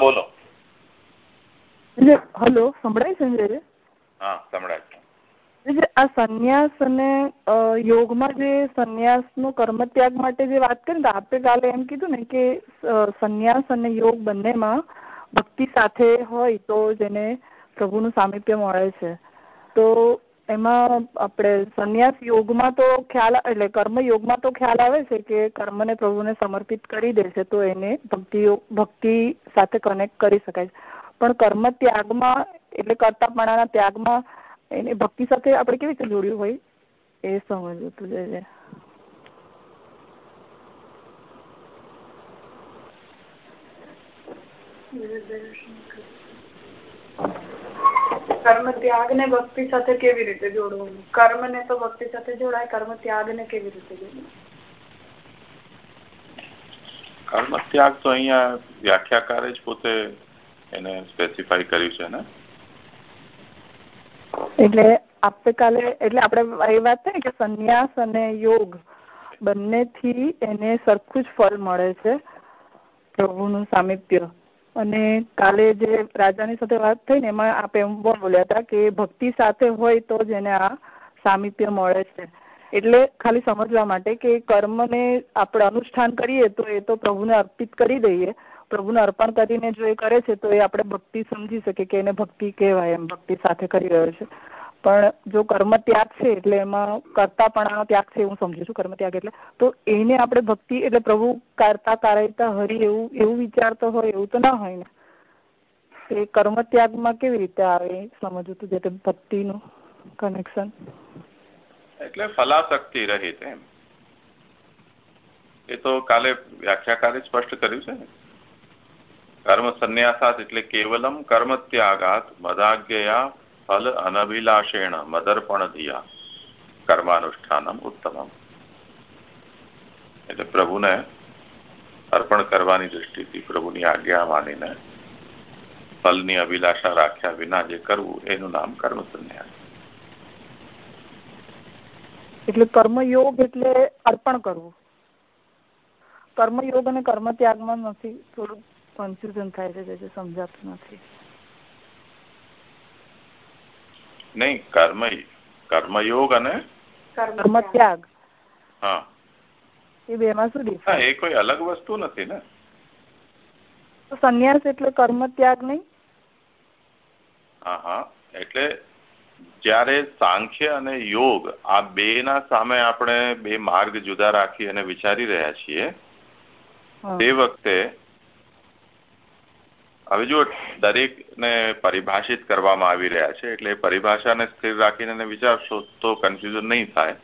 બોલો. હલો સંભળાય છે હા સંભળાય આ સંન્યાસ અને યોગમાં જે સંન્યાસનું કર્મ ત્યાગ માટે જે વાત કરી ને આપણે કાલે એમ કીધું ને કે સંન્યાસ અને યોગ બંનેમાં ભક્તિ સાથે હોય તો જેને પ્રભુનું સામિપ્ય મળે છે. તો એમાં આપણે સંન્યાસ યોગમાં તો ખ્યાલ એટલે કર્મ યોગમાં તો ખ્યાલ આવે છે કે કર્મને પ્રભુને સમર્પિત કરી દે છે તો એને ભક્તિ ભક્તિ સાથે કનેક્ટ કરી શકાય પણ કર્મ ત્યાગમાં, એટલે કરતાપણાના ત્યાગમાં એને ભક્તિ સાથે આપણે કેવી રીતે જોડ્યું હોય? એ સમજવું હતું જય કર્મ ત્યાગ ને ભક્તિ સાથે કેવી રીતે જોડવું? કર્મ ને તો ભક્તિ સાથે જોડાય કર્મ ત્યાગ ને કેવી રીતે જોડવું? કર્મ ત્યાગ તો અહીંયા વ્યાખ્યાકારે જ પોતે એને સ્પેસિફાઈ કર્યું છે ને? એટલે આવતીકાલે એટલે આપણે એ વાત થઈ કે સંન્યાસ અને યોગ બંનેથી એને સરખું જ ફળ મળે છે પ્રભુનું સામિપ્ય. અને કાલે જે રાજાની સાથે વાત થઈ ને એમાં આપ એમ પણ બોલ્યા હતા કે ભક્તિ સાથે હોય તો જ આ સામીપ્ય મળે છે. એટલે ખાલી સમજવા માટે કે કર્મને આપણે અનુષ્ઠાન કરીએ તો એ તો પ્રભુને અર્પિત કરી દઈએ. પ્રભુને અર્પણ કરીને જો એ કરે છે તો એ આપણે ભક્તિ સમજી શકીએ કે એને ભક્તિ કહેવાય એમ, ભક્તિ સાથે કરી રહ્યો છે. પણ જો કર્મ ત્યાગ છે એટલે એમાં કરતાપણાનો ત્યાગ છે, હું સમજુ છું કર્મ ત્યાગ એટલે. તો એને આપણે ભક્તિ એટલે પ્રભુ કરતા, કારયતા, હરી એવું એવું વિચારતો હોય એવું તો ના હોય ને. એ કર્મ ત્યાગમાં કેવી રીતે આવે સમજવું હતું જે ભક્તિનું કનેક્શન એટલે ફલાશક્તિ રહિત એમ. એ તો કાલે વ્યાખ્યાકારે સ્પષ્ટ કર્યું છે કર્મ સંન્યાસાત એટલે કેવલમ કર્મ ત્યાગાત મદાજ્ઞયા ફલ અનભિલાષેણ મદર્પણ ધિયા કર્માનુષ્ઠાનમ ઉત્તમમ એટલે પ્રભુને અર્પણ કરવાની દ્રષ્ટિથી પ્રભુની આજ્ઞા માનીને ફલની અભિલાષા રાખ્યા વિના જે કરવું એનું નામ કર્મ સંન્યાસ એટલે કર્મયોગ એટલે અર્પણ કરવું. કર્મયોગ અને કર્મ ત્યાગમાં નથી થોડું કન્ફ્યુઝન થાય છે, જે સમજાતું નથી. નહીં કર્મ કર્મયોગ અને કર્મ ત્યાગ હા એ બે માં શું એ કોઈ અલગ વસ્તુ નથી ને સંન્યાસ એટલે કર્મ ત્યાગ નહીં હા હા એટલે જ્યારે સાંખ્ય અને યોગ આ બે ના સામે આપણે બે માર્ગ જુદા રાખી અને વિચારી રહ્યા છીએ તે વખતે હવે જુઓ દરેકને પરિભાષિત કરવામાં આવી રહ્યા છે, એટલે પરિભાષાને સ્થિર રાખીને વિચારશો તો કન્ફ્યુઝન નહીં થાય.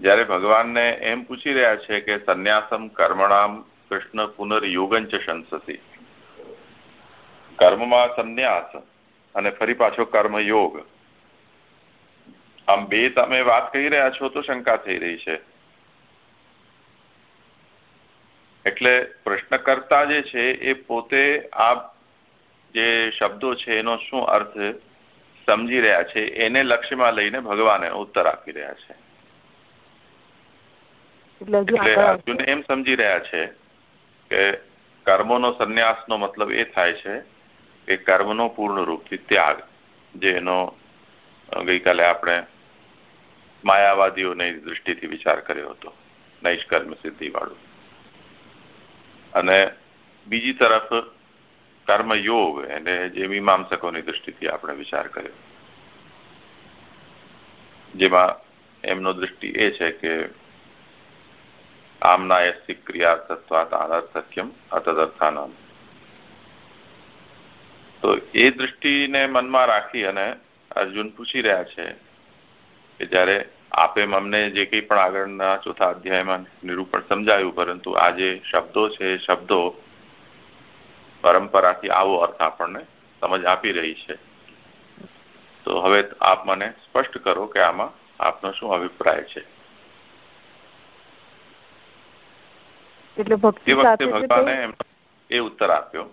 જ્યારે ભગવાનને એમ પૂછી રહ્યા છે કે સંન્યાસમ કર્મણામ કૃષ્ણ પુનર્યોગંચ શંસતી કર્મમાં સંન્યાસ અને ફરી પાછો કર્મયોગ. આમ બે તમે વાત કહી રહ્યા છો તો શંકા થઈ રહી છે. એટલે પ્રશ્નકર્તા જે છે એ પોતે આ જે શબ્દો છે એનો શું અર્થ સમજી રહ્યા છે એને લક્ષ્યમાં લઈને ભગવાને ઉત્તર આપી રહ્યા છે. એટલે અર્જુન એમ સમજી રહ્યા છે કે કર્મોનો સંન્યાસનો મતલબ એ થાય છે કે કર્મનો પૂર્ણ રૂપથી ત્યાગ જે એનો ગઈકાલે આપણે માયાવાદીઓની દૃષ્ટિથી વિચાર કર્યો હતો નૈષ્કર્મ સિદ્ધિ વાળું અને બીજી તરફ કર્મયોગ એટલે જે મીમાંસકોની દૃષ્ટિથી આપણે વિચાર કર્યો. જેમાં એમનો દ્રષ્ટિ એ છે કે આમના યસ્તિ ક્રિયા તત્વાત અનર્થક્યમ અતદર્થાનમ. તો એ દ્રષ્ટિને મનમાં રાખી અને અર્જુન પૂછી રહ્યા છે કે જ્યારે આપે અમને જે કંઈ પણ આગળના ચોથા અધ્યાયમાં નિરૂપણ સમજાયું પરંતુ આ જે શબ્દો છે એ શબ્દો પરંપરાથી આવો અર્થ આપણને સમજ આપી રહી છે. તો હવે આપ મને સ્પષ્ટ કરો કે આમાં આપનો શું અભિપ્રાય છે. એટલે ભક્તિ વખતે ભગવાને એ ઉત્તર આપ્યો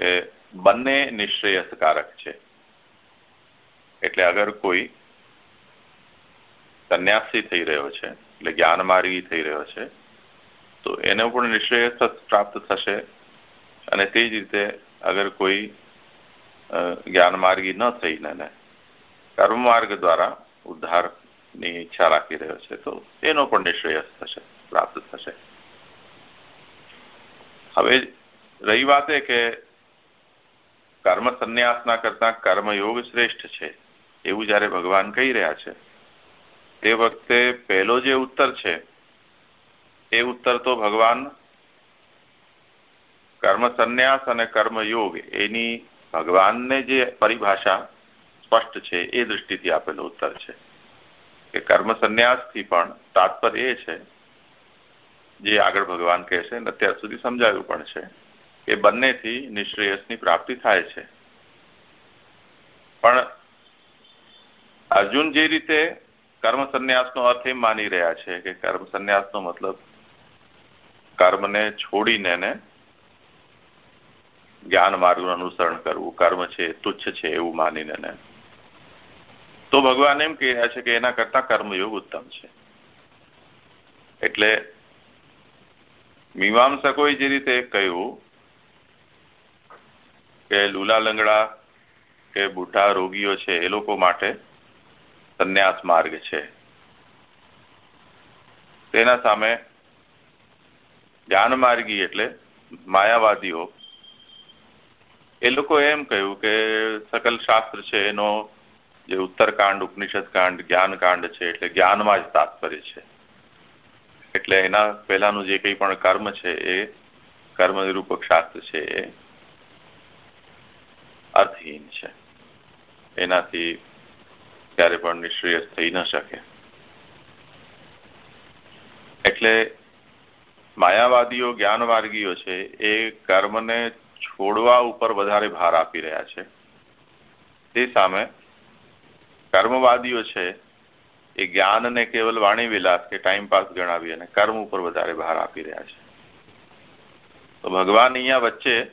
કે બંને નિશ્રેયસકારક છે. એટલે અગર કોઈ સંન્યાસી થઈ રહ્યો છે, એટલે જ્ઞાન માર્ગી થઈ રહ્યો છે, તો એને પણ નિશ્ચય પ્રાપ્ત થશે. અને તે જ રીતે અગર કોઈ જ્ઞાન માર્ગી ન થઈને કર્મ માર્ગ દ્વારા ઉદ્ધારની ઈચ્છા રાખી રહ્યો છે, તો એનો પણ નિશ્ચય થશે, પ્રાપ્ત થશે. હવે રહી વાત એ કે કર્મ સંન્યાસના કરતા કર્મયોગ શ્રેષ્ઠ છે, એવું જયારે ભગવાન કહી રહ્યા છે તે વખતે પહેલો જે ઉત્તર છે, એ ઉત્તર તો ભગવાન કર્મ સંન્યાસ અને કર્મયોગ, એની ભગવાનને જે પરિભાષા સ્પષ્ટ છે, એ દૃષ્ટિથી આપેલો ઉત્તર છે. કે કર્મ સંન્યાસથી પણ તાત્પર્ય એ છે, જે આગળ ભગવાન કહે છે અત્યાર સુધી સમજાવ્યું પણ છે, કે બંનેથી નિશ્રેયસની પ્રાપ્તિ થાય છે. પણ અર્જુન જે રીતે કર્મ સંન્યાસનો અર્થ એમ માની રહ્યા છે કે કર્મ સંન્યાસનો મતલબ કર્મને છોડીને ને જ્ઞાન માર્ગનું અનુસરણ કરવું. કર્મ છે, તુચ્છ છે એવું માનીને ને. તો ભગવાન એમ કહી રહ્યા છે કે એના કરતા કર્મયોગ ઉત્તમ છે. એટલે મીમાંસકોએ જે રીતે કહ્યું કે લુલા લંગડા કે બુઢા રોગીઓ છે એ લોકો માટે સંન્યાસ માર્ગ છે. તેના સામે જ્ઞાન માર્ગી એટલે માયાવાદીઓ. એ લોકો એમ કહ્યું કે સકલ શાસ્ત્ર છે, એનો જે ઉત્તરકાંડ ઉપનિષદ કાંડ જ્ઞાન કાંડ છે, એટલે જ્ઞાનમાં જ તાત્પર્ય છે. એટલે એના પહેલાનું જે કંઈ પણ કર્મ છે, એ કર્મ નિરૂપક શાસ્ત્ર છે, એ અર્થહીન છે. એનાથી ક્યારે પણ નિશ્રેયસ થઈ ન શકે. એટલે માયાવાદીઓ જ્ઞાનમાર્ગીઓ છે, એ કર્મને છોડવા ઉપર વધારે ભાર આપી રહ્યા છે. તે સામે કર્મવાદીઓ છે, એ જ્ઞાનને કેવલ વાણી વિલાસ કે ટાઈમ પાસ ગણાવી અને કર્મ ઉપર વધારે ભાર આપી રહ્યા છે. તો ભગવાન અહીંયા વચ્ચે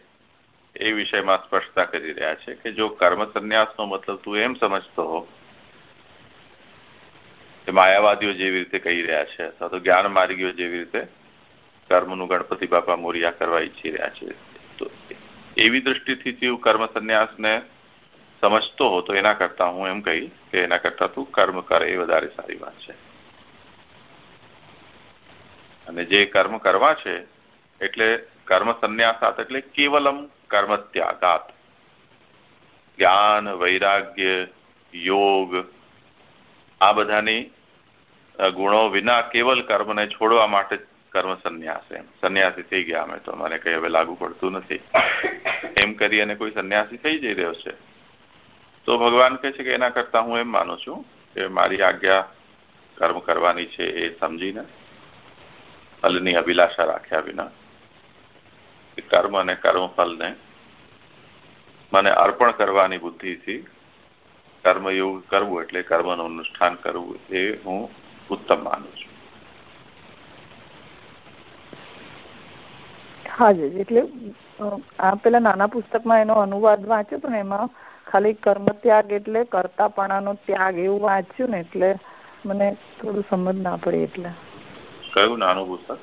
એ વિષયમાં સ્પષ્ટતા કરી રહ્યા છે કે જો કર્મ સંન્યાસનો મતલબ તું એમ સમજતો હો કે માયાવાદીઓ જેવી રીતે કહી રહ્યા છે, અથવા તો જ્ઞાન માર્ગીઓ જેવી રીતે કર્મનું ગણપતિ બાપા મોરિયા કરવા ઈચ્છી રહ્યા છે. તો એવી દ્રષ્ટિથી તું કર્મ સંન્યાસને સમજતો હો, તો એના કરતા હું એમ કહી કે એના કરતા તું કર્મ કરે એ વધારે સારી વાત છે. અને જે કર્મ કરવા છે, એટલે કર્મ સંન્યાસાત એટલે કેવલમ કર્મ ત્યાગાત. જ્ઞાન, વૈરાગ્ય, યોગ, આ બધાની ગુણો વિના કેવલ કર્મને છોડવા માટે કર્મ સંન્યાસ એમ. સંન્યાસી થઈ ગયા અમે તો. મને કઈ હવે લાગુ પડતું નથી. એમ કરી અને કોઈ સંન્યાસી થઈ જઈ રહ્યો છે. તો ભગવાન કહે છે કે એના કરતા હું એમ માનું છું કે મારી આજ્ઞા કર્મ કરવાની છે એ સમજીને ફલની અભિલાષા રાખ્યા વિના કર્મ અને કર્મફલને મને અર્પણ કરવાની બુદ્ધિથી કર્મયોગ કરવું એટલે કર્મનું અનુષ્ઠાન કરવું એ હું ઉત્તમ માનું છું. હાજી એટલે આ પેલા નાના પુસ્તકમાં એનો અનુવાદ વાંચ્યો હતો ને એમાં ખાલી કર્મ ત્યાગ એટલે કરતાપણાનો ત્યાગ એવું વાંચ્યું ને એટલે મને થોડું સમજ ના પડી એટલે. કયું નાનું પુસ્તક?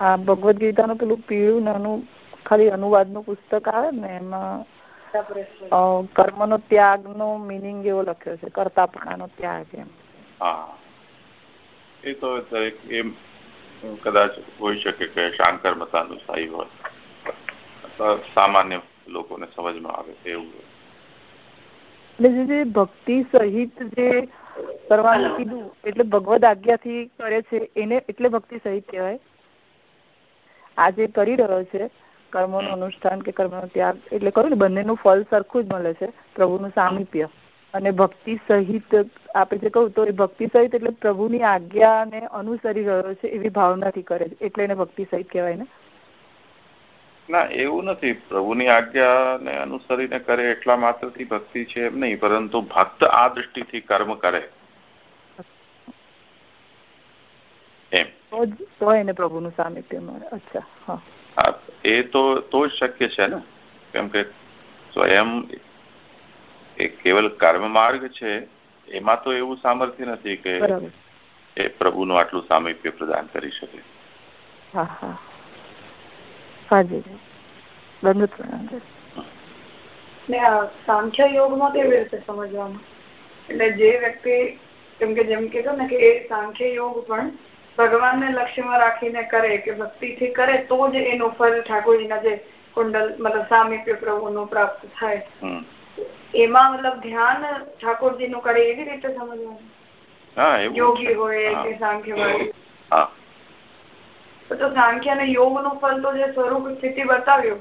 આ ભગવદ ગીતાનું પેલું પીળું નાનું ખાલી અનુવાદનું પુસ્તક આવે ને એમાં કર્મનો ત્યાગનો મિનિંગ એવો લખ્યો છે કરતાપણાનો ત્યાગ એમ. હા. એ તો દરેક એમ કદાચ હોઈ શકે કે શાંકર મતાનુસારી હોય. અથવા સામાન્ય લોકોને સમજમાં આવે એવું એટલે જે ભક્તિ સહિત જે કરવાનું કીધું એટલે ભગવદ આજ્ઞાથી કરે છે એને એટલે ભક્તિ સહિત કહેવાય? આ જે કરી રહ્યો છે કર્મનું અનુષ્ઠાન કે કર્મનો ત્યાગ એટલે કહ્યું ને બંનેનું ફળ સરખું જ મળે છે પ્રભુનું સામીપ્ય. અને ભક્તિ સહિત આપણે જે કહું તો એ ભક્તિ સહિત એટલે પ્રભુની આજ્ઞાને અનુસરી રહ્યો છે એવી ભાવનાથી કરે છે. એટલે એને ભક્તિ સહિત કહેવાય ને? ના એવું નથી. પ્રભુની આજ્ઞાને અનુસરીને કરે એટલા માત્રથી ભક્તિ છે એમ નહીં પરંતુ ભક્ત આ દ્રષ્ટિથી કર્મ કરે. એમ. તો એને પ્રભુનું સામિત્ય મળે. અચ્છા હા એ તો તો જ શક્ય છે ને? કેમ કે સ્વયં એ કેવલ કર્મ માર્ગ છે એમાં તો એવું સામર્થ્ય નથી કે એ પ્રભુનું આટલું સામીપ્ય પ્રદાન કરી શકે. હા હા. હાજી સાંખ્ય યોગમાં કેવી રીતે સમજવાનું? એટલે જે વ્યક્તિ કેમ કે જેમ કીધું ને કે એ સાંખ્ય યોગ પણ ભગવાનને લક્ષ્યમાં રાખીને કરે કે ભક્તિથી કરે તો જ એનું ફળ ઠાકોરજીના જે કુંડલ મતલબ સામીપ્ય પ્રભુનું પ્રાપ્ત થાય. એમાં મતલબ ધ્યાન ઠાકોરજીનું કરે એવી રીતે સમજવાનું? યોગી હોય કે સાંખ્ય તો સાંખ્ય અને યોગનું ફળ તો જે સ્વરૂપ સ્થિતિ બતાવ્યું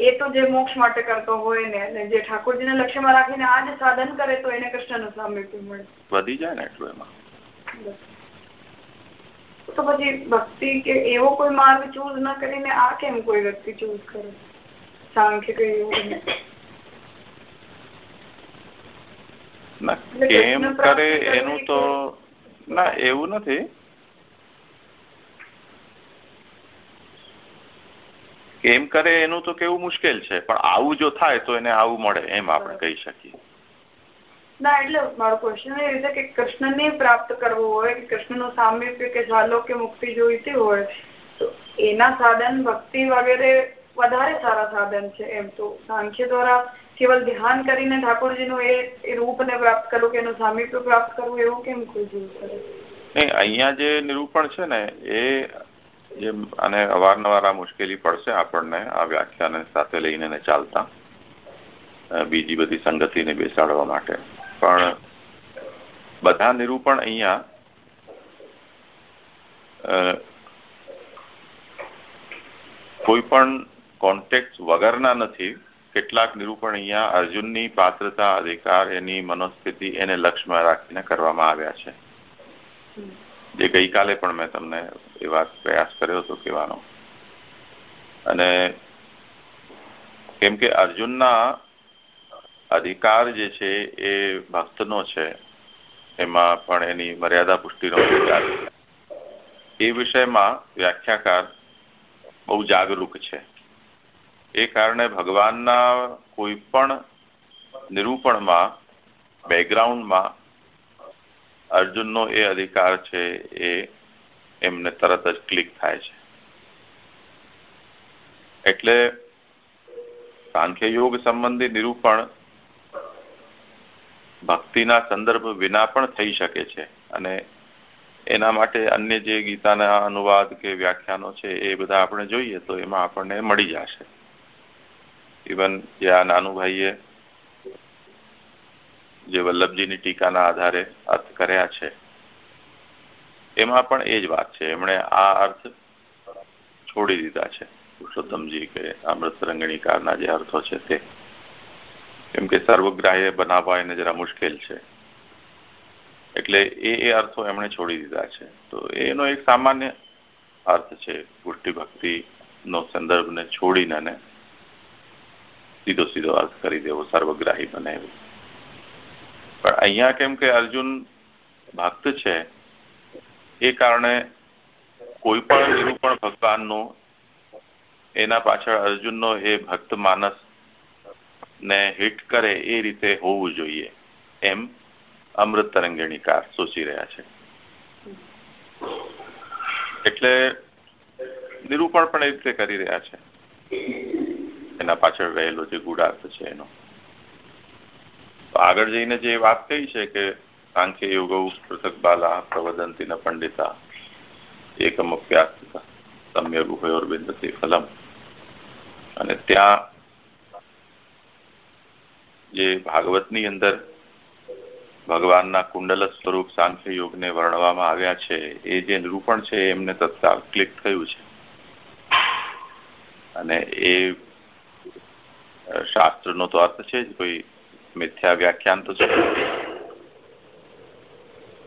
એ તો જે મોક્ષ માટે કરતો હોય ને જે ઠાકોરજીને લક્ષ્યમાં રાખીને આ જ સાધન કરે તો એને કૃષ્ણનું સામ્ય મળે. વધી જાય ને એટલું એમાં. તો પછી ભક્તિ કે એવો કોઈ માર્ગ ચૂઝ ન કરીને આ કેમ કોઈ વ્યક્તિ ચૂઝ કરે? સાંખ્ય કે કેમ કરે એનું તો ના એવું નથી. કેમ કરે એનું તો કેવું મુશ્કેલ છે પણ આવું જો થાય તો એને આવું મળે એમ આપણે કહી શકીએ. ના એટલે મારો ક્વેશ્ચન એ રીતે કે કૃષ્ણને પ્રાપ્ત કરવું હોય કે કૃષ્ણનું સામીપ્ય કે ઝાલો કે મુક્તિ જોઈતી હોય તો એના સાધન ભક્તિ વગેરે વધારે સારા સાધન છે એમ તો સાંખ્ય દ્વારા કેવલ ધ્યાન કરીને ઠાકોરજીનું એ રૂપને પ્રાપ્ત કરવું કે એનું સામીપ્ય પ્રાપ્ત કરવું એવું કેમ કોઈ કરે? અહીંયા જે નિરૂપણ છે ને, એ જે, અને અવારનવાર આ મુશ્કેલી પડશે આપણને આ વ્યાખ્યાન સાથે લઈને ચાલતા બીજી બધી સંગતિને બેસાડવા માટે. પણ બધા નિરૂપણ અહીંયા કોઈ પણ કોન્ટેક્ટ વગરના નથી. કેટલાક નિરૂપણ અહીંયા અર્જુનની પાત્રતા, અધિકાર, એની મનોસ્થિતિ, એને લક્ષ્યમાં રાખીને કરવામાં આવ્યા છે. જે ગઈકાલે પણ મેં તમને એ વાત પ્રયાસ કર્યો હતો કહેવાનો. અને કેમ કે અર્જુનના અધિકાર જે છે એ ભક્તનો છે, એમાં પણ એની મર્યાદા પુષ્ટિનો એ વિષયમાં વ્યાખ્યાકાર બહુ જાગરૂક છે. એ કારણે ભગવાનના કોઈ પણ નિરૂપણમાં બેકગ્રાઉન્ડમાં અર્જુનનો એ અધિકાર છે એ એમને તરત જ ક્લિક થાય છે. એટલે સાંખ્ય યોગ સંબંધી નિરૂપણ ભક્તિના સંદર્ભ વિના પણ થઈ શકે છે અને એના માટે અન્ય જે ગીતાના અનુવાદ કે વ્યાખ્યાનો છે એ બધા આપણે જોઈએ તો એમાં આપણને મળી જશે. ઇવન જે આ નાનુભાઈએ જે વલ્લભજીની ટીકાના આધારે અર્થ કર્યા છે એમાં પણ એ જ વાત છે એમણે આ અર્થ છોડી દીધા છે પુરુષોત્તમજી કે અમૃત રંગણીકારના જે અર્થો છે તે કેમ કે સર્વગ્રાહ્ય બનાવવા એને જરા મુશ્કેલ છે એટલે એ એ અર્થો એમણે છોડી દીધા છે તો એનો એક સામાન્ય અર્થ છે પુષ્ટિ ભક્તિ નો સંદર્ભને છોડીને સીધો સીધો અર્થ કરી દેવો સર્વગ્રાહી બનાવી પણ અહીંયા કેમ કે અર્જુન ભક્ત છે, એ કારણે કોઈ પણ નિરૂપણ ભગવાનનું, એના પાછળ અર્જુનનો એ ભક્ત માનસ ને હિટ કરે એ રીતે હોવું જોઈએ એમ અમૃત તરંગીણીકાર સોચી રહ્યા છે. એટલે નિરૂપણ પણ એ રીતે કરી રહ્યા છે. એના પાછળ રહેલો જે ગુડાર્થ છે એનો. આગળ જઈને જે વાત કહી છે કે સાંખ્ય યોગ, પૃથક બાલા પ્રવદંતી ન પંડિતા, એકમ અભ્યાસ સમ્યક ઉભયોર્બિંદતી ફલમ. અને ત્યાં જે ભાગવતની અંદર ભગવાનના કુંડલ સ્વરૂપ સાંખ્ય યોગને વર્ણવામાં આવ્યા છે, એ જે નિરૂપણ છે, એમને તત્કાલ ક્લિક થયું છે. અને એ શાસ્ત્રનો તો અર્થ છે જ, કોઈ મિથ્યા વ્યાખ્યાન તો છે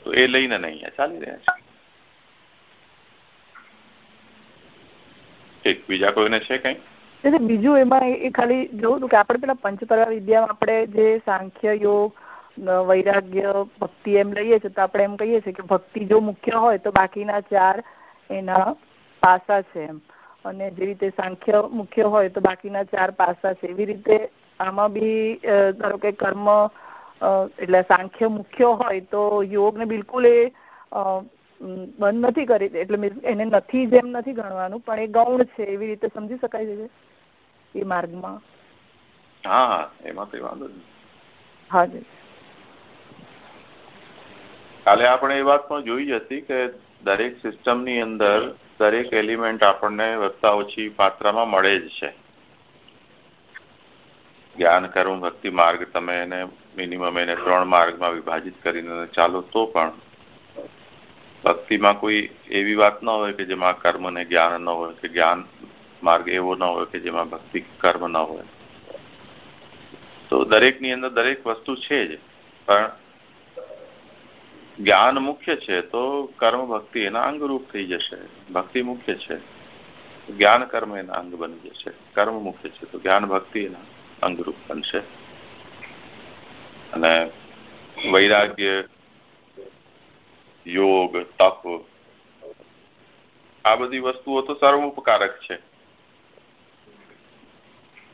તો એ લઈને અહીંયા ચાલી રહ્યા છે. બીજા કોઈને છે કઈ? એટલે બીજું એમાં એ ખાલી જોવું હતું કે આપણે પેલા પંચતરા વિદ્યામાં આપણે જે સાંખ્ય યોગ વૈરાગ્ય, ભક્તિ એમ લઈએ છીએ તો આપણે એમ કહીએ છીએ કે ભક્તિ જો મુખ્ય હોય તો બાકીના ચાર એના પાસા છે એમ. અને જે રીતે સાંખ્ય મુખ્ય હોય તો બાકીના ચાર પાસા છે. એવી રીતે આમાં બી ધારો કે કર્મ એટલે સાંખ્ય મુખ્ય હોય તો યોગને બિલકુલ એ બંધ નથી કરી એટલે એને નથી જેમ નથી ગણવાનું પણ એ ગૌણ છે. એવી રીતે સમજી શકાય છે એ માર્ગમાં? હા હા એમાં કઈ વાંધો નહીં. હાજી કાલે આપણે એ વાત પણ જોઈ હતી કે દરેક સિસ્ટમની અંદર દરેક એલિમેન્ટ આપણને વધતા ઓછી માત્રામાં મળે જ છે. જ્ઞાન કર્મ ભક્તિ માર્ગ તમે એને મિનિમમ એને ત્રણ માર્ગમાં વિભાજિત કરીને ચાલો તો પણ ભક્તિમાં કોઈ એવી વાત ન હોય કે જેમાં કર્મ ને જ્ઞાન ન હોય, કે જ્ઞાન માર્ગ એવો ન હોય કે જેમાં ભક્તિ કર્મ ન હોય. તો દરેકની અંદર દરેક વસ્તુ છે જ, પણ જ્ઞાન મુખ્ય છે, તો કર્મ ભક્તિ એના અંગરૂપ થઈ જશે. ભક્તિ મુખ્ય છે. જ્ઞાન કર્મ એના અંગ બની જશે. કર્મ મુખ્ય છે, તો જ્ઞાન ભક્તિ એના અંગરૂપ બનશે. અને વૈરાગ્ય, યોગ, તપ, આ બધી વસ્તુઓ તો સર્વોપકારક છે.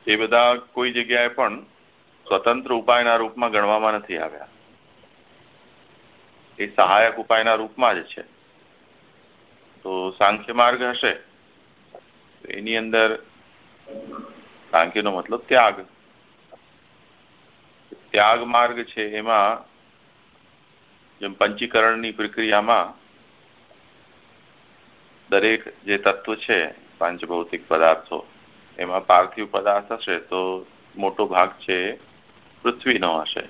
એ બધા કોઈ જગ્યાએ પણ સ્વતંત્ર ઉપાયના રૂપમાં ગણવામાં નથી આવ્યા. એ સહાયક ઉપાયના રૂપમાં જ છે. તો સાંખ્ય માર્ગ હશે. એની અંદર સાંખ્યનો મતલબ ત્યાગ. ત્યાગ માર્ગ છે એમાં જેમ પંચીકરણની પ્રક્રિયામાં દરેક જે તત્વ છે, પાંચભૌતિક પદાર્થો, એમાં પાર્થિવ પદાર્થ હશે તો મોટો ભાગ છે પૃથ્વીનો હશે.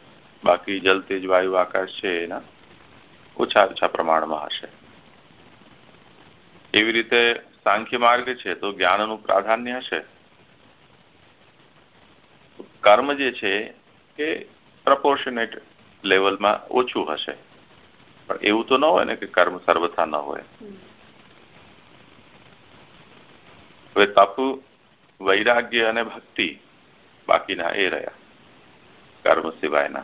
બાકી જલ, તેજ, વાયુ, આકાશ છે એના ઓછા ઓછા પ્રમાણમાં હશે. એવી રીતે સાંખ્ય માર્ગ છે તો જ્ઞાનનું પ્રાધાન્ય હશે. કર્મ જે છે એ પ્રપોર્શનેટ લેવલમાં ઓછું હશે. પણ એવું તો ન હોય ને કે કર્મ સર્વથા ન હોય. હવે તપ, વૈરાગ્ય અને ભક્તિ બાકીના એ રહ્યા. કર્મ સિવાયના.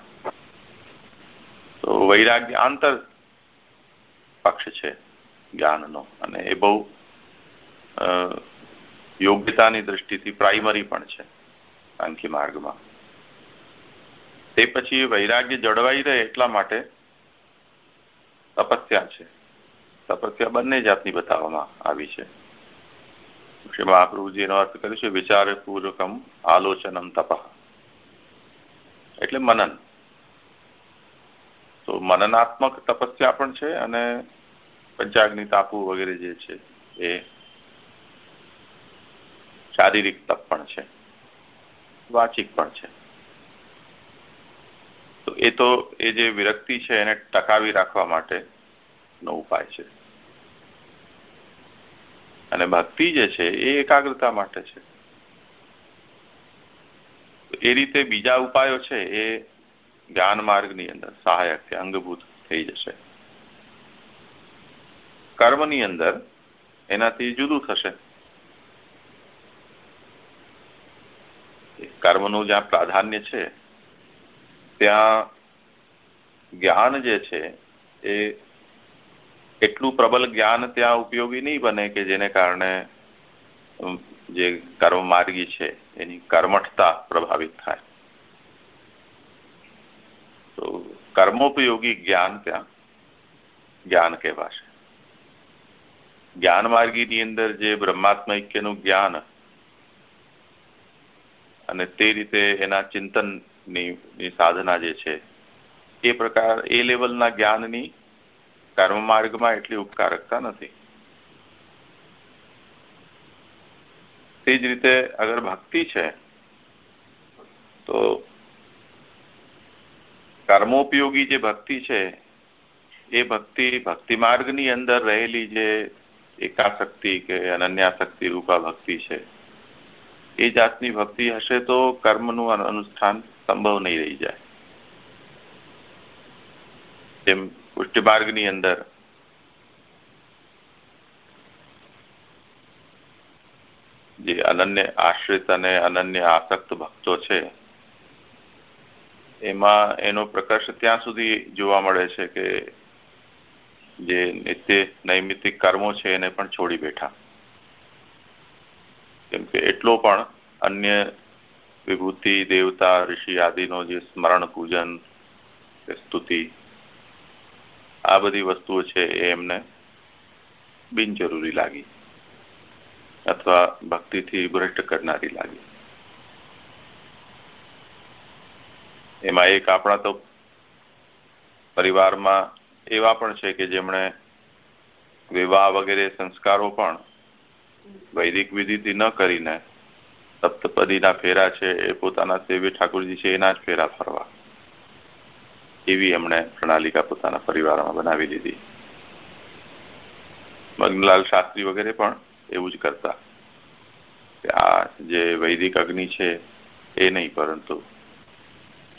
તો વૈરાગ્ય આંતર પક્ષ છે, જ્ઞાનનો. અને એ બહુ યોગ્યતાની દ્રષ્ટિથી પ્રાઇમરી પણ છે સાંખ્ય માર્ગમાં. તે પછી વૈરાગ્ય જળવાઈ રહે એટલા માટે તપસ્યા છે. તપસ્યા બંને જાતની બતાવવામાં આવી છે. શ્રી મહાપ્રભુજી એનો અર્થ કર્યું છે, વિચારપૂર્વકમ આલોચનમ તપ. એટલે મનન. તો મનનાત્મક તપસ્યા પણ છે અને પંચાગ્નિ તાપુ વગેરે જે છે એ શારીરિક તપ પણ છે, વાચિક પણ છે. તો એ તો એ જે વિરક્તિ છે એને ટકાવી રાખવા માટે નો ઉપાય છે. અને ભક્તિ જે છે એ એકાગ્રતા માટે છે. એ રીતે બીજા ઉપાયો છે એ જ્ઞાન માર્ગની અંદર સહાયક કે અંગભૂત થઈ જશે. કર્મની અંદર એનાથી જુદું થશે. કર્મનું જ્યાં પ્રાધાન્ય છે, ત્યાં જ્ઞાન જે છે, એ એટલું પ્રબલ જ્ઞાન ત્યાં ઉપયોગી નહીં બને કે જેને કારણે જે કર્મ માર્ગી છે, એની કર્મઠતા પ્રભાવિત થાય. તો કર્મોપયોગી જ્ઞાન ત્યાં, જ્ઞાન કહેવાશે. જ્ઞાન માર્ગીની અંદર જે બ્રહ્માત્મ ઐક્યનું જ્ઞાન અને તે રીતે એના ચિંતનની સાધના જે છે, એ પ્રકાર, એ લેવલના જ્ઞાનની કર્મ માર્ગમાં એટલી ઉપકારકતા નથી. તે જ રીતે અગર ભક્તિ છે, તો કર્મોપયોગી જે ભક્તિ છે, એ ભક્તિ ભક્તિ માર્ગની અંદર રહેલી જે એકાશક્તિ કે અનન્યાશક્તિ રૂપા ભક્તિ છે. એ જાતની ભક્તિ હશે તો કર્મનું અનુષ્ઠાન સંભવ નહીં રહી જાય. જેમ પુષ્ટિ માર્ગની અંદર જે અનન્ય આશ્રિત અને અનન્ય આસક્ત ભક્તો છે, એમાં એનો પ્રકર્ષ ત્યાં સુધી જોવા મળે છે કે જે નિત્ય નૈમિતિક કર્મો છે એને પણ છોડી બેઠા. કેમ કે એટલો પણ અન્ય વિભૂતિ, દેવતા, ઋષિ આદિનો જે સ્મરણ, પૂજન સ્તુતિ, આ બધી વસ્તુઓ છે એ એમને બિનજરૂરી લાગી અથવા ભક્તિથી ભ્રષ્ટ કરનારી લાગી. એમાં એક આપણા તો પરિવારમાં એવા પણ છે કે જેમણે વિવાહ વગેરે સંસ્કારો પણ વૈદિક વિધિથી ન કરીને સપ્તપદીના ફેરા છે એ પોતાના સેવી ઠાકોરજી છે એના જ ફેરા ફરવા. એવી એમણે પ્રણાલિકા પોતાના પરિવારમાં બનાવી દીધી. મગનલાલ શાસ્ત્રી વગેરે પણ એવું જ કરતા. આ જે વૈદિક અગ્નિ છે એ નહીં, પરંતુ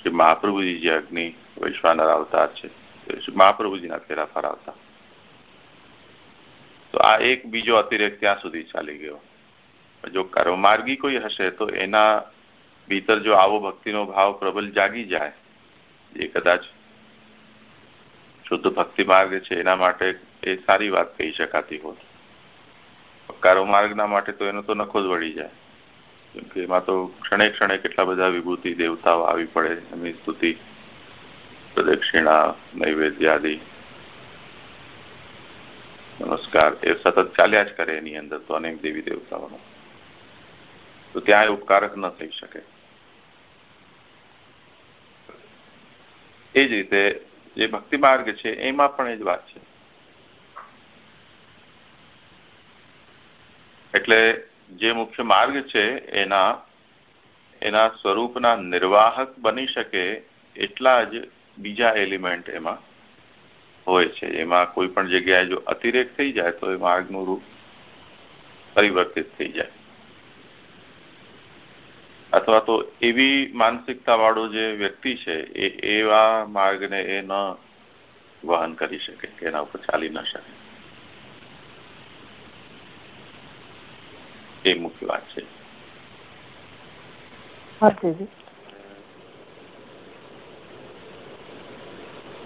જે મહાપ્રભુજી જે અગ્નિ વૈશ્વાનર અવતાર છે મહાપ્રભુજીના ફેરા ફરાવતા. તો આ એક બીજો અતિરેક ત્યાં સુધી ચાલી ગયો. જો કર્મમાર્ગી કોઈ હશે તો એના ભીતર જો આવો ભક્તિનો ભાવ પ્રબલ જાગી જાય, એ કદાચ શુદ્ધ ભક્તિ માર્ગ છે એના માટે એ સારી વાત કહી શકાતી હોત. કારો માર્ગના માટે તો એનો તો નખો જ વળી જાય. કેમ કે એમાં તો ક્ષણે ક્ષણે કેટલા બધા વિભૂતિ દેવતાઓ આવી પડે, એમની સ્તુતિ પ્રદક્ષિણા નૈવેદ્યાદિ નમસ્કાર એ સતત ચાલ્યા જ કરે એની અંદર તો અનેક દેવી દેવતાઓનો તો ત્યાં એ ઉપકારક ન થઈ શકે એ જ રીતે જે ભક્તિ માર્ગ છે એમાં પણ એ જ વાત છે એટલે જે મુખ્ય માર્ગ છે એના એના સ્વરૂપના નિર્વાહક બની શકે એટલા જ બીજા એલિમેન્ટ એમાં હોય છે. એમાં કોઈ પણ જગ્યાએ જો અતિરેક થઈ જાય તો એ માર્ગનું રૂપ પરિવર્તિત થઈ જાય. અથવા તો એવી માનસિકતા વાળો જે વ્યક્તિ છે, એ એવા માર્ગને એ ન વહન કરી શકે કે એના ઉપર ચાલી ન શકે. એ મુખ્ય વાત છે.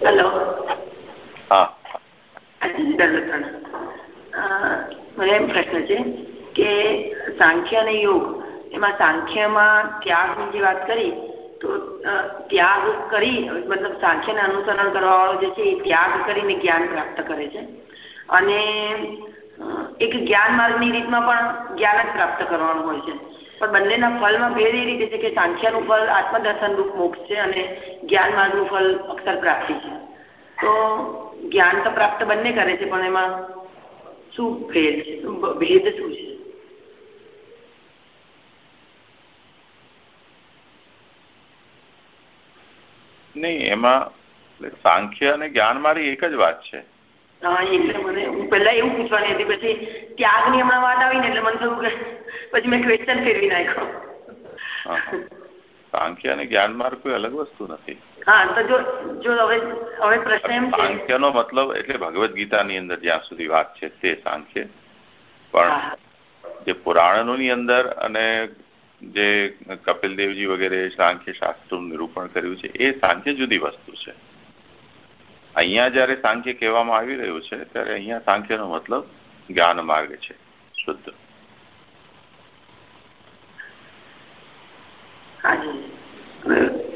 હેલો હા મને એમ પ્રશ્ન છે કે સાંખ્ય અને યોગ એમાં સાંખ્યમાં ત્યાગની જે વાત કરી? તો ત્યાગ કરી મતલબ સાંખ્યને અનુસરણ કરવા વાળો જે છે એ ત્યાગ કરીને જ્ઞાન પ્રાપ્ત કરે છે અને એક જ્ઞાન માર્ગની રીતમાં પણ જ્ઞાન જ પ્રાપ્ત કરવાનું હોય છે પણ બંનેના ફલમાં ભેદ એ રીતે છે કે સાંખ્યાનું ફળ આત્મદર્શન રૂપ મોક્ષ છે અને જ્ઞાન માર્ગનું ફળ અક્ષર પ્રાપ્તિ છે તો જ્ઞાન તો પ્રાપ્ત બંને કરે છે પણ એમાં શું ભેદ ભેદ શું છે? નહીં એમાં સાંખ્ય અને જ્ઞાન મારી એક જ વાત છે. એટલે મને હું પહેલા એવું પૂછવાની હતી પછી ત્યાગની હમણાં વાત આવી ને એટલે મને થયું કે પછી મેં ક્વેશ્ચન ફેરવી નાખ્યો. સાંખ્ય અને જ્ઞાન માર્ગ કોઈ અલગ વસ્તુ નથી. સાંખ્યનો મતલબ એટલે ભગવદ્ ગીતાની અંદર જ્યાં સુધી વાત છે તે સાંખ્ય પણ જે પુરાણોની અંદર અને જે કપિલદેવજી વગેરે સાંખ્ય શાસ્ત્રનું નિરૂપણ કર્યું છે એ સાંખ્ય જુદી વસ્તુ છે. અહીંયા જયારે સાંખ્ય કહેવામાં આવી રહ્યું છે ત્યારે અહીંયા સાંખ્યનો મતલબ જ્ઞાન માર્ગ છે શુદ્ધ.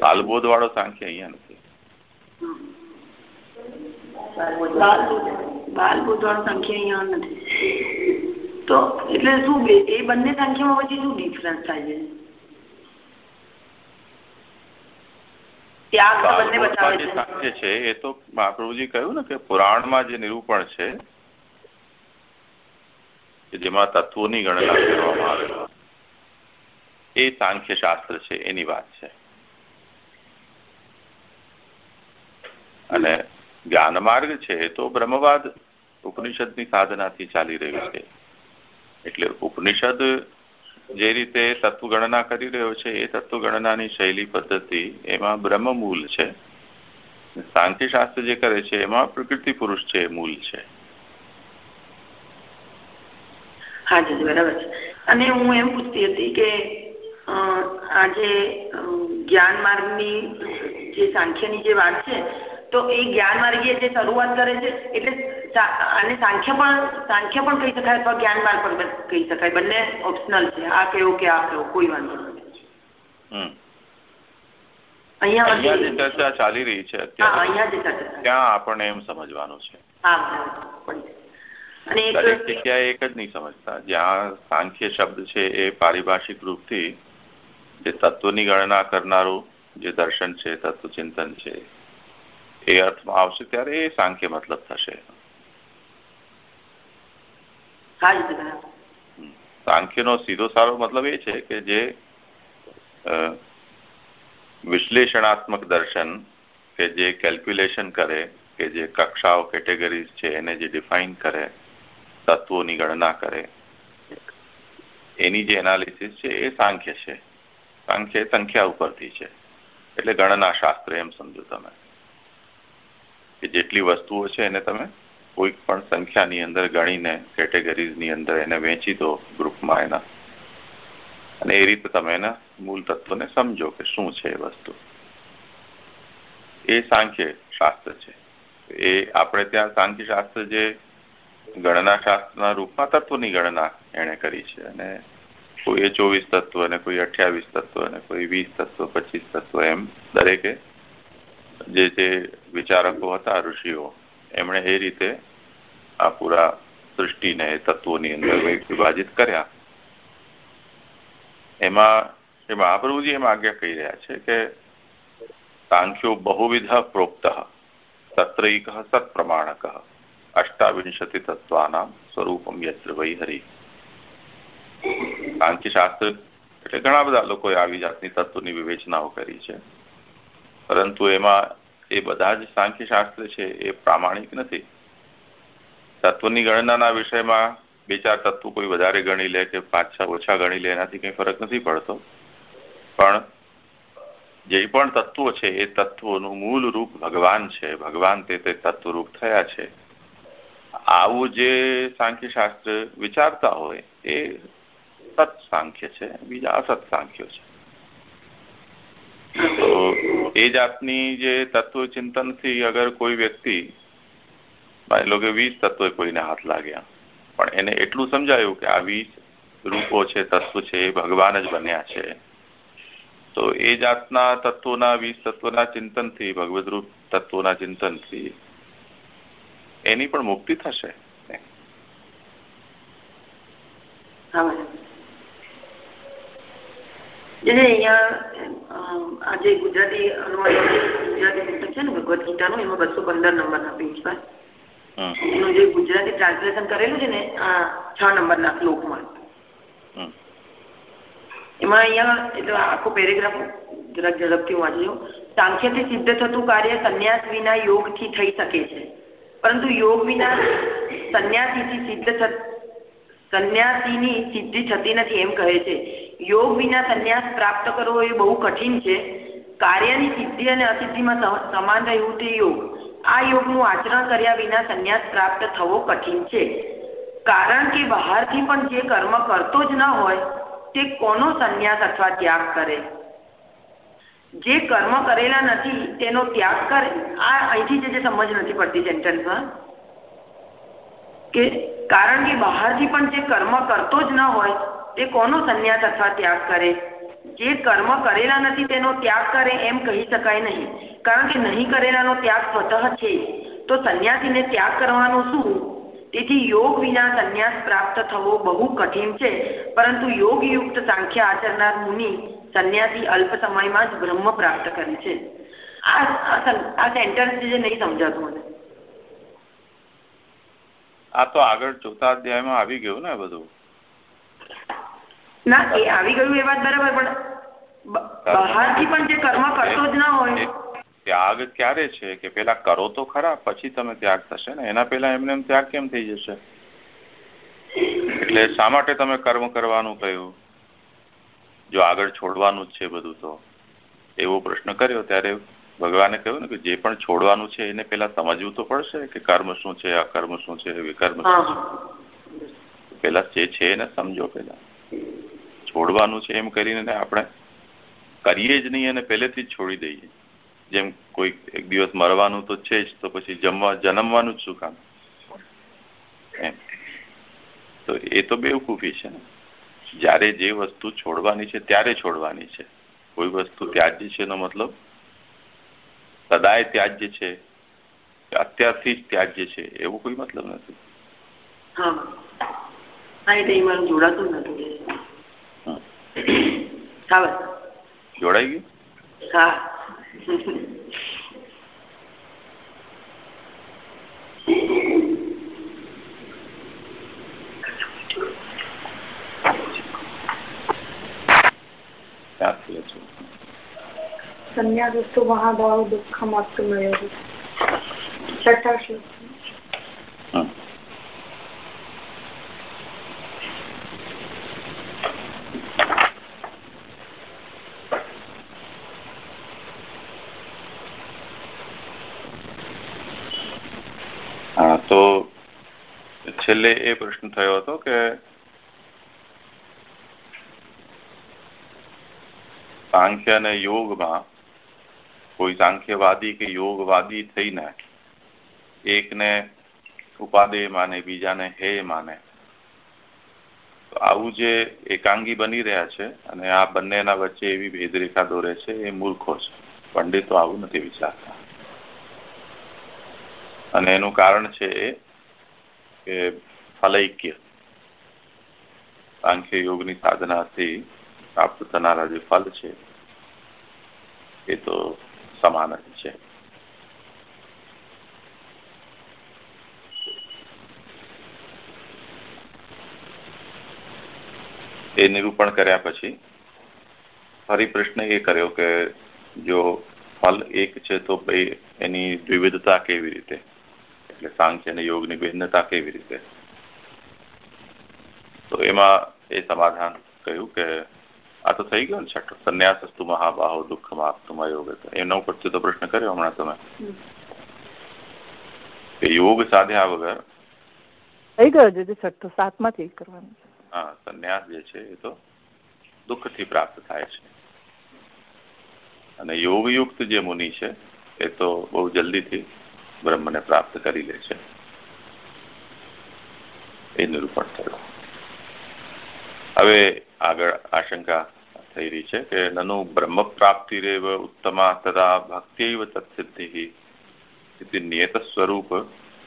તાલબોધ વાળો સાંખ્ય અહીંયા નથી. બાલબોધ વાળો સાંખ્ય અહીંયા નથી. તો એટલે શું એ બંને સંખ્યામાં પછી શું ડિફરન્સ થાય છે? છે. એ તો મહાપ્રભુજી કહ્યું ને કે પુરાણમાં જે નિરૂપણ છે જેમાં તત્વોની ગણના કરવામાં આવે એ સાંખ્ય શાસ્ત્ર છે, એની વાત છે. અને જ્ઞાન માર્ગ છે તો બ્રહ્મવાદ ઉપનિષદની સાધનાથી ચાલી રહ્યું છે. એટલે ઉપનિષદ જે રીતે તત્વગણના કરી રહ્યો છે, એ તત્વગણનાની શૈલી પદ્ધતિ એમાં બ્રહ્મમૂલ છે. સાંખ્યશાસ્ત્ર જે કરે છે, એમાં પ્રકૃતિ પુરુષ છે મૂલ છે. હાજી બરાબર છે. અને હું એમ પૂછતી હતી કે આજે જ્ઞાન માર્ગની જે સાંખ્યની જે વાત છે તો એ જ્ઞાન માર્ગીય જે શરૂઆત કરે છે એટલે અને સાંખ્ય પણ સાંખ્ય પણ કહી શકાય અથવા જ્ઞાન માર્ગ પણ કહી શકાય. બંને ઓપ્શનલ છે. આ કેવું કે આ કેવું કોઈ વાંધો નથી અહીંયા જે ચર્ચા ચાલી રહી છે ત્યાં આપણને એમ સમજવાનું છે. દરેક જગ્યાએ એક જ નહીં સમજતા. જ્યાં સાંખ્ય શબ્દ છે એ પારિભાષિક રૂપથી જે તત્વની ગણના કરનારું જે દર્શન છે તત્વચિંતન છે એ અર્થમાં આવશે ત્યારે એ સાંખ્ય મતલબ થશે. સાંખ્યનો સીધો સારો મતલબ એ છે કે જે વિશ્લેષણાત્મક દર્શન કે જે કેલ્ક્યુલેશન કરે કે જે કક્ષાઓ કેટેગરીઝ છે એને જે ડિફાઇન કરે તત્વોની ગણના કરે એની જે એનાલિસિસ છે એ સાંખ્ય છે. સાંખ્ય સંખ્યા ઉપરથી છે. એટલે ગણના શાસ્ત્ર એમ સમજો તમે. કે જેટલી વસ્તુઓ છે એને તમે કોઈ પણ સંખ્યાની અંદર ગણીને, કેટેગરીઝની અંદર એને વેચી દો ગ્રુપમાં એના. અને એ રીતે તમે એના મૂળ તત્વને સમજો કે શું છે એ વસ્તુ. એ સાંખ્ય શાસ્ત્ર છે. એ આપણે ત્યાં સાંખ્ય શાસ્ત્ર જે ગણના શાસ્ત્રના રૂપમાં તત્વની ગણના એને કરી છે. અને કોઈ ચોવીસ તત્વ અને કોઈ અઠ્યાવીસ તત્વ અને કોઈ વીસ તત્વ, પચીસ તત્વ એમ. દરેકે જે જે વિચારકો હતા, ઋષિઓ, એમણે એ રીતે આ પૂરા સૃષ્ટિને તત્વોની અંદર વિભાજિત કર્યા. એમાં શ્રી મહાપ્રભુજી એમ આજ્ઞા કહી રહ્યા છે કે સાંખ્યો બહુવિધ પ્રોક્ત, તત્રૈક સત્પ્રમાણક, અષ્ટાવિંશતિ તત્વાનામ સ્વરૂપમ યત્ર વૈ કે શાસ્ત્ર એટલે ઘણા બધા લોકોએ આવી જાતની તત્વની વિવેચનાઓ કરી છે. પરંતુ એમાં એ બધા જ સાંખ્યશાસ્ત્ર છે એ પ્રામાણિક નથી. તત્વની ગણનાના વિષયમાં બે ચાર તત્વો કોઈ વધારે ગણી લે કે પાંચ છ ઓછા ગણી લે, એનાથી કંઈ ફરક નથી પડતો. પણ જે પણ તત્વો છે એ તત્વોનું મૂળ રૂપ ભગવાન છે. ભગવાન તે તે તત્વરૂપ થયા છે. આવું જે સાંખ્યશાસ્ત્ર વિચારતા હોય એ સત્સાંખ્ય છે બીજા અસત્સાંખ્યો છે તો એ જાતની જે તત્વ ચિંતનથી અગર કોઈ વ્યક્તિ માની લો કે વીસ તત્વ કોઈને હાથ લાગ્યા પણ એને એટલું સમજાયું કે આ વીસ રૂપો છે તત્વ છે એ ભગવાન જ બન્યા છે તો એ જાતના તત્વોના વીસ તત્વના ચિંતનથી ભગવદ રૂપ તત્વોના ચિંતનથી એની પણ મુક્તિ થશે જેને અહીંયા આજે ગુજરાતી અનુવાદ ગુજરાતી પુસ્તક છે ને ભગવદ ગીતાનું એમાં બસો પંદર નંબરના પેજ પર. એનું જે ગુજરાતી ટ્રાન્સલેશન કરેલું છે ને છ નંબરના શ્લોકમાં. એમાં અહીંયા એટલે આખો પેરેગ્રાફ જરાક ઝડપથી વાંચજો સાંખ્યથી સિદ્ધ થતું કાર્ય સંન્યાસ વિના યોગથી થઈ શકે છે. પરંતુ યોગ વિના સંન્યાસીથી સિદ્ધ સંન્યાસીની સિદ્ધિ થતી નથી એમ કહે છે. યોગ વિના સંન્યાસ પ્રાપ્ત કરવો એ બહુ કઠિન છે. કાર્યની સિદ્ધિ અને અસિદ્ધિમાં સમાન રહ્યું તે યોગ. આ યોગનું આચરણ કર્યા વિના સંન્યાસ પ્રાપ્ત થવો કઠિન છે. કારણ કે બહારથી પણ જે કર્મ કરતો જ ન હોય, તે કોનો સંન્યાસ અથવા ત્યાગ કરે? જે કર્મ કરેલા નથી, તેનો ત્યાગ કરે? આ અહીંથી જે સમજ નથી પડતી સેન્ટેન્સમાં કે કારણ કે બહારથી પણ જે કર્મ કરતો જ ન હોય, તે કોનો સંન્યાસ અથવા ત્યાગ કરે? જે કર્મ કરેલા નથી તેનો ત્યાગ કરે એમ કહી શકાય નહીં. કારણ કે નહીં કરેલાનો ત્યાગ સ્વતઃ છે. તો સંન્યાસીને ત્યાગ કરવાનો શું? તેથી યોગ વિના સંન્યાસ પ્રાપ્ત થવો બહુ કઠિન છે. પરંતુ યોગયુક્ત સાંખ્ય આચરનાર મુનિ સંન્યાસી અલ્પ સમયમાં જ બ્રહ્મ પ્રાપ્ત કરે છે. આ સેન્ટેન્સ જે નહીં સમજાતું મને. આ તો આગળ ચોથા અધ્યાયમાં આવી ગયું ને બધું. ના એ આવી ગયું એ વાત બરાબર પણ બહારથી પણ જે કર્મ કરતો જ ના હોય. ત્યાગ ક્યારે છે? કે પેલા કરો તો ખરા પછી તમે ત્યાગ થશે ને? એના પેલા એમને એમ ત્યાગ કેમ થઈ જશે? એટલે શા માટે તમે કર્મ કરવાનું કહ્યું? જો આગળ છોડવાનું જ છે બધું તો. એવો પ્રશ્ન કર્યો ત્યારે ભગવાને કહ્યું ને કે જે પણ છોડવાનું છે એને પેલા સમજવું તો પડશે કે કર્મ શું છે અકર્મ શું છે વિકર્મ શું છે. પેલા જે છે એને સમજો પેલા છોડવાનું છે એમ કરીને આપણે કરીએ જ નહીં અને પહેલેથી જ છોડી દઈએ. જેમ કોઈ એક દિવસ મરવાનું તો છે જ તો પછી જમવા જન્મવાનું જ શું કામ? એમ. તો એ તો બેવકૂફી છે ને. જ્યારે જે વસ્તુ છોડવાની છે ત્યારે છોડવાની છે. કોઈ વસ્તુ ત્યાજી છે એનો મતલબ સદાય ત્યાજ્ય છે. અત્યારથી જ ત્યાજ્ય છે. એવો કોઈ મતલબ નથી. જોડાઈ ગયું? હા. મહાભાવ દુઃખમ આત્મયો છઠ્ઠા શ્લોક તો છેલ્લે એ પ્રશ્ન થયો હતો કે સાંખ્ય અને યોગમાં કોઈ સાંખ્યવાદી કે યોગવાદી થઈને એકને ઉપાદેય માને, બીજાને હે માને. તો આવું જે એકાંગી બની રહ્યા છે અને આ બંનેના વચ્ચે એવી ભેદરેખા દોરે છે, એ મૂર્ખો છે. પંડિતો આવું નથી વિચારતા. અને એનું કારણ છે એ કે ફલૈક્ય, સાંખ્ય યોગની સાધનાથી પ્રાપ્ત થનારા જે ફલ છે, એ તો સમાન જ છે. એ નિરૂપણ કર્યા પછી ફરી પ્રશ્ન એ કર્યો કે જો ફલ એક છે તો ભાઈ એની વિવિધતા કેવી રીતે? એટલે સાંખ્ય અને યોગની ભિન્નતા કેવી રીતે? તો એમાં એ સમાધાન કહ્યું કે આ તો થઈ ગયો ને છઠ્ઠો સંન્યાસસ્તુ મહાબાહો દુઃખ માપતુમાં યોગ એના ઉપરથી તો પ્રશ્ન કર્યો હમણાં તમે. કે યોગ સાધ્યા વગર થઈ ગયો જે છઠ્ઠો સાતમાંથી કરવાનું હા સંન્યાસ જે છે એ તો દુઃખથી પ્રાપ્ત થાય છે. અને યોગયુક્ત જે મુનિ છે એ તો બહુ જલ્દીથી બ્રહ્મને પ્રાપ્ત કરી લે છે. એ નિરૂપણ થયું. હવે આગળ આશંકા થઈ રહી છે કે નનુ બ્રહ્મ પ્રાપ્તિરેવ ઉત્તમા તદા ભક્તિવ તત્સિદ્ધિ નિયત સ્વરૂપ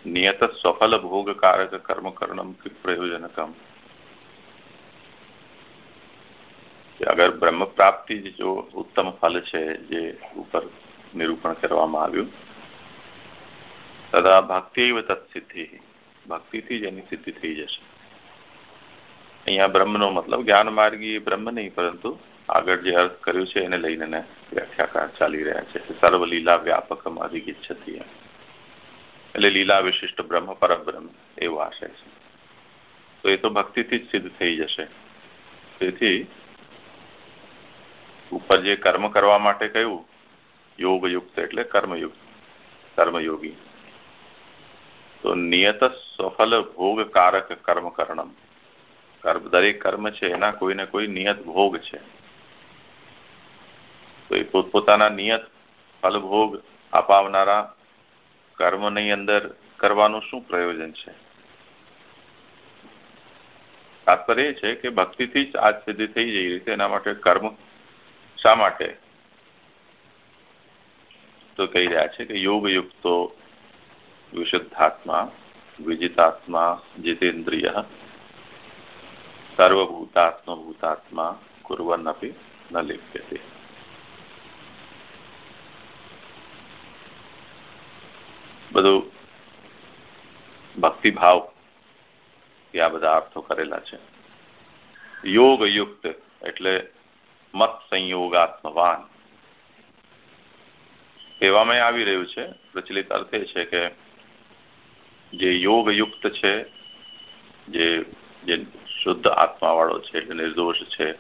નિયત સફલ ભોગકારક કર્મકર્ણમ પ્રયોજનકમ અગર બ્રહ્મ પ્રાપ્તિ જો ઉત્તમ ફલ છે જે ઉપર નિરૂપણ કરવામાં આવ્યું તદા ભક્તિ તત્સિદ્ધિ ભક્તિથી જ એની સિદ્ધિ થઈ જશે અહીંયા બ્રહ્મનો મતલબ જ્ઞાન માર્ગી બ્રહ્મ નહીં પરંતુ આગળ જે અર્થ કર્યો છે એને લઈને વ્યાખ્યાકાર ચાલી રહ્યા છે. સર્વ લીલા વ્યાપકમ અધિગિચ્છતી એટલે લીલા વિશિષ્ટ બ્રહ્મ, પરબ્રહ્મ એવો આશય છે. તો એ તો ભક્તિથી જ સિદ્ધ થઈ જશે. તેથી ઉપર જે કર્મ કરવા માટે કહ્યું, યોગયુક્ત એટલે કર્મયુક્ત, કર્મયોગી. તો નિયત સફલ ભોગ કારક કર્મ કરણમ. કર્મ દરેક કર્મ છે, એના કોઈને કોઈ નિયત ભોગ છે. તો એ પોતપોતાના નિયત ફલભોગ અપાવનારા કર્મની અંદર કરવાનું શું પ્રયોજન છે? તાત્પર્ય છે કે ભક્તિથી જ આજ સિદ્ધિ થઈ જઈ રીતે એના માટે કર્મ શા માટે? તો કહી રહ્યા છે કે યોગયુક્તો વિશુદ્ધાત્મા, વિજિતાત્મા, જીતેન્દ્રિય, સર્વભૂતાત્મભૂતાત્મા કુર્વન્નપી ન લિપ્યતે. બધું ભક્તિભાવ આ બધા અર્થો કરેલા છે. યોગયુક્ત એટલે મત સંયોગાત્મવાન. કહેવામાં આવી રહ્યું છે, પ્રચલિત અર્થ એ છે કે જે યોગયુક્ત છે, જે જે શુદ્ધ આત્માવાળો છે, એટલે નિર્દોષ છે,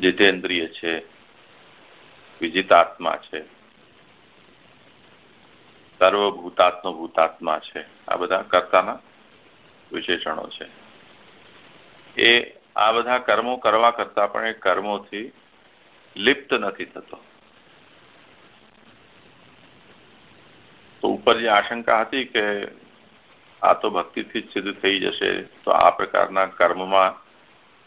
જીતેન્દ્રિય છે, વિજિતાત્મા છે સર્વભૂતાત્મ ભૂતાત્મા છે. આ બધા કર્તાના વિશેષણો છે. એ આ બધા કર્મો કરવા કરતા પણ એ કર્મોથી લિપ્ત નથી થતો. તો ઉપર જે આશંકા હતી કે આ તો ભક્તિથી જ સિદ્ધ થઈ જશે, તો આ પ્રકારના કર્મમાં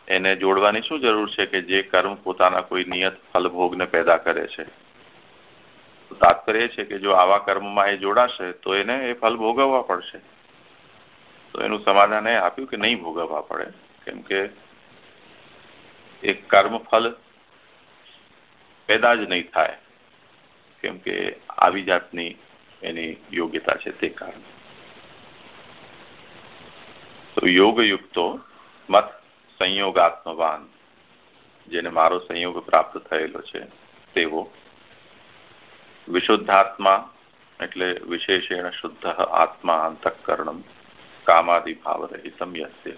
એને જોડવાની શું જરૂર છે કે જે કર્મ પોતાના કોઈ નિયત ફલભોગને પેદા કરે છે? તો તાત્પર્ય છે કે જો આવા કર્મમાં એ જોડાશે, તો એને એ ફલ ભોગવવા પડશે. તો એનું સમાધાન એ આપ્યું કે નહીં ભોગવવા પડે. કેમ કે એ કર્મ ફલ પેદા જ નહીં થાય. કેમ કે આવી જાતની એની યોગ્યતા છે તે કારણે. તો યોગયુક્તો મત સંયોગાત્મવાન, જેને મારો સંયોગ પ્રાપ્ત થયેલો છે, તેવો વિશુદ્ધાત્મા એટલે વિશેષેણ શુદ્ધ આત્મા અંતઃકરણમ કામાદિ ભાવ રહિતમ યસ્ય.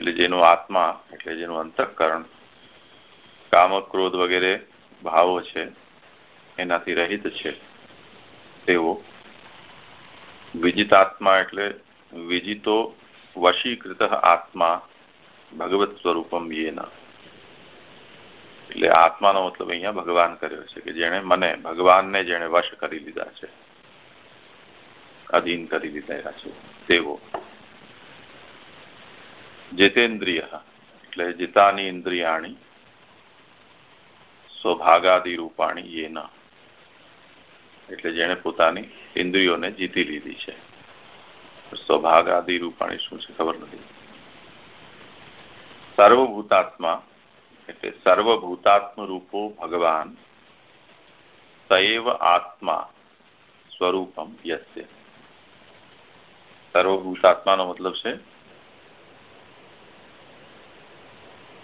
એટલે જેનું આત્મા, એટલે જેનું અંતઃકરણ કામ ક્રોધ વગેરે ભાવો છે, એનાથી રહિત છે તેવો વિજિતાત્મા એટલે વિજિતો વશીકૃત આત્મા ભગવત સ્વરૂપમ યેના. એટલે આત્માનો મતલબ અહીંયા ભગવાન કર્યો છે કે જેણે મને, ભગવાનને જેણે વશ કરી લીધા છે. અધીન કરી લીધા છે તેવો જીતેન્દ્રિય, એટલે જીતાની ઇન્દ્રિયાણી, સ્વભાગાદિ રૂપાણી એના એટલે જેણે પોતાની ઇન્દ્રિયોને જીતી લીધી છે. સ્વભાગાદિ રૂપાણી શું છે ખબર નથી. સર્વભૂતાત્મા એટલે સર્વભૂતાત્મ રૂપો ભગવાન સૈવ આત્મા સ્વરૂપમ યસ્ય સર્વભૂતાત્માનો મતલબ છે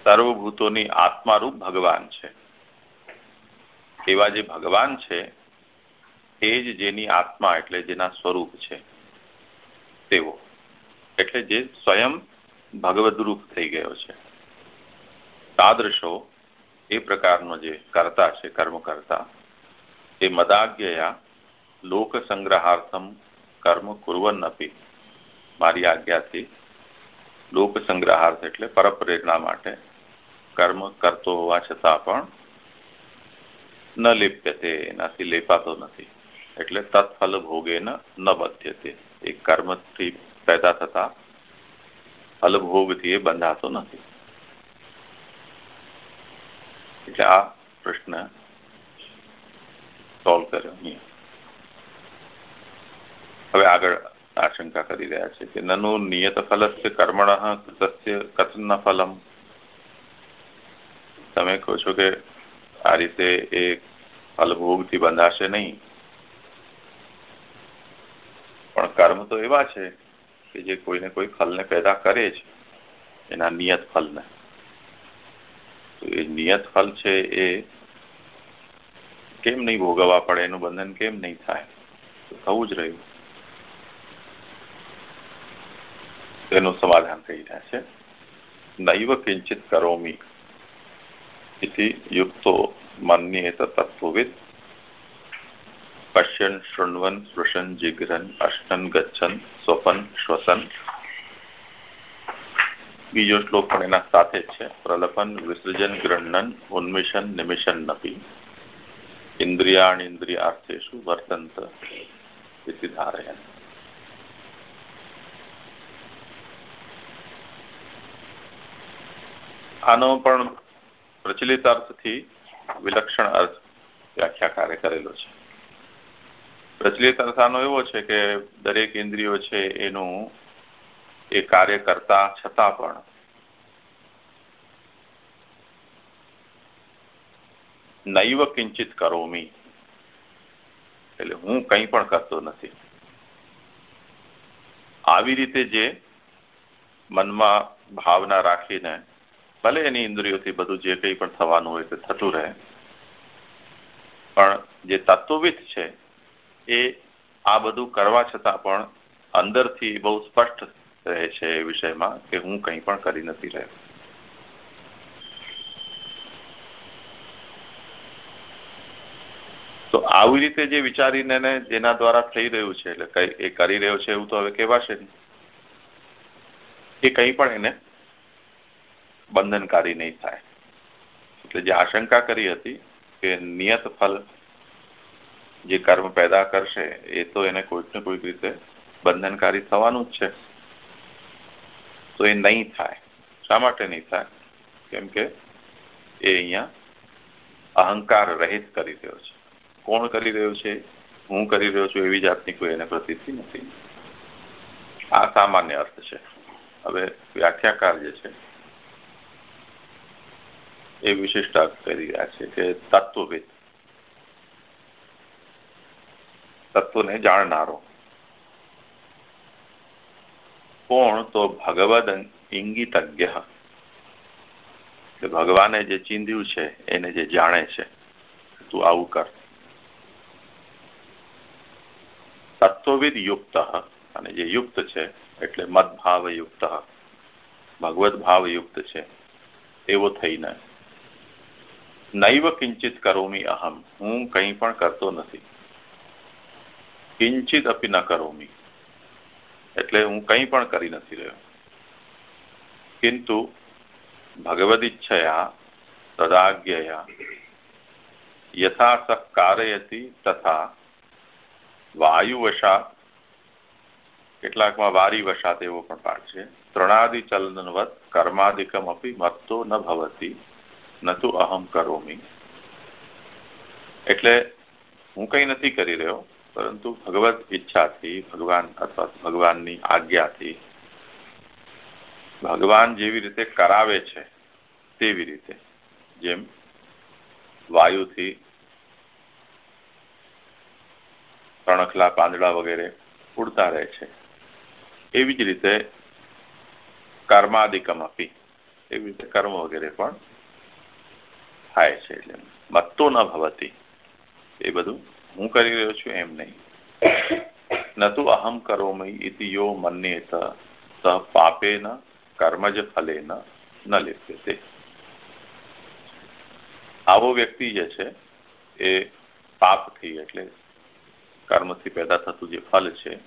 સર્વભૂતોની આત્મારૂપ ભગવાન છે એવા જે ભગવાન છે તે જ જેની આત્મા એટલે જેના સ્વરૂપ છે તેવો એટલે જે સ્વયં ભગવદરૂપ થઈ ગયો છે તાદૃશો એ પ્રકારનો જે કરતા છે કર્મ કરતા એ મદાજ્ઞયા લોક સંગ્રહાર્થમ કર્મ કુરવન અપી મારી આજ્ઞાથી લોક સંગ્રહાર્થ એટલે પરપ્રેરણા માટે કર્મ કરતો હોવા છતાં પણ ન લિપ્યતે એનાથી લેપાતો નથી એટલે તત્ફલ ભોગે ન બધ્યતે એ કર્મથી પેદા થતા ફલભોગથી એ બંધાતો નથી એટલે આ પ્રશ્ન સોલ્વ કર્યો અહીંયા. હવે આગળ આશંકા કરી રહ્યા છે કે નનુ નિયત ફલસ્ય કર્મણ કથન ફલમ. તમે કહો છો કે આ રીતે એ ફલભોગથી બંધાશે નહીં. પણ કર્મ તો એવા છે કે જે કોઈને કોઈ ફલને પેદા કરે છે, એના નિયત ફલને. નિયત ફલ છે એ કેમ નહીં ભોગવવા પડે? એનું બંધન કેમ નહીં થાય? થવું જ રહ્યું. એનું સમાધાન થઈ રહ્યા છે. નૈવ કિંચિત કરોમી ઇતિ યુક્તો મન્યેત તત્વવિદ પશ્યન શૃણવન સ્પૃશન જિગ્રન અષ્ટન ગચ્છન સ્વપન શ્વસન બીજો શ્લોક પણ એના સાથે છે. પ્રલપન, વિસર્જન, ગ્રહણન ઉન્મિશન નિમિશન નપી. ઇન્દ્રિયાણ ઇન્દ્રિયાર્થેશુ વર્તંત આનો પણ પ્રચલિત અર્થથી વિલક્ષણ અર્થ વ્યાખ્યાકારે કરેલો છે. પ્રચલિત અર્થ આનો એવો છે કે દરેક ઇન્દ્રિયો છે એનું એ કાર્ય કરતા છતાં પણ. નૈવ કિંચિત કરોમી એટલે હું કંઈ પણ કરતો નથી. આવી રીતે જે મનમાં ભાવના રાખીને ભલે એની ઇન્દ્રિયોથી બધું જે કંઈ પણ થવાનું હોય તે થતું રહે. પણ જે તત્વવિદ છે, એ આ બધું કરવા છતાં પણ અંદરથી બહુ સ્પષ્ટ રહે વિષયમાં કે હું કંઈ પણ કરી નથી રહ્યો. તો આવી રીતે જે વિચારીને જેના દ્વારા થઈ રહ્યું છે, એટલે કઈ એ કરી રહ્યો છે એવું તો હવે કહેવાશે નહીં. એ કંઈ પણ એને બંધનકારી નહીં થાય. એટલે જે આશંકા કરી હતી કે નિયત ફલ જે કર્મ પેદા કરશે, એ તો એને કોઈક ને કોઈક રીતે બંધનકારી થવાનું જ છે. તો એ નહીં થાય. શા માટે નહીં થાય? કેમ કે એ અહીંયા અહંકાર રહિત કરી રહ્યો છે. કોણ કરી રહ્યો છે? હું કરી રહ્યો છું એવી જાતની કોઈ એને પ્રતિતિ નથી. આ સામાન્ય અર્થ છે. હવે વ્યાખ્યાકાર જે છે, એ વિશિષ્ટ અર્થ કરી રહ્યા છે કે તત્વવિદ. તત્વને જાણનારો. કોણ તો ભગવદ ઇંગિતજ્ઞ ભગવાને જે ચીંધ્યું છે એને જે જાણે છે તું આવું કર તત્વવિદ યુક્ત અને જે યુક્ત છે એટલે મદભાવ યુક્ત ભગવત ભાવ યુક્ત છે એવો થઈને નૈવ કિંચિત કરોમી અહમ હું કંઈ પણ કરતો નથી કિંચિત અપી ન કરોમી એટલે હું કંઈ પણ કરી નથી રહ્યો. કિંતુ ભગવદિચ્છયા તદાજ્ઞયા. યથા સ કારયતી તથા વાયુવશાત કેટલાકમાં વારી વશાત એવો પણ પાઠ છે. ત્રણાદિ ચલનવત કર્માદિકમ અપી મત્તો ન ભવતી, ન તો અહમ કરોમી. એટલે હું કંઈ નથી કરી રહ્યો. પરંતુ ભગવત ઈચ્છાથી, ભગવાન અથવા ભગવાનની આજ્ઞાથી, ભગવાન જેવી રીતે કરાવે છે, તેવી રીતે. જેમ વાયુથી તણખલા પાંદડા વગેરે ઉડતા રહે છે. એવી જ રીતે કર્માદિકમ આપી એવી રીતે કર્મ વગેરે પણ થાય છે. એટલે મત્તો ન ભવતી. એ બધું હું કરી રહ્યો છું એમ નહીં. નતુ અહમ કરોમી ઇતિ યો મન્યેત. સ પાપેન કર્મજ ફલેન ન લિપ્યતે. આવો વ્યક્તિ જે છે એ પાપથી એટલે કર્મથી પેદા થતું જે ફલ છે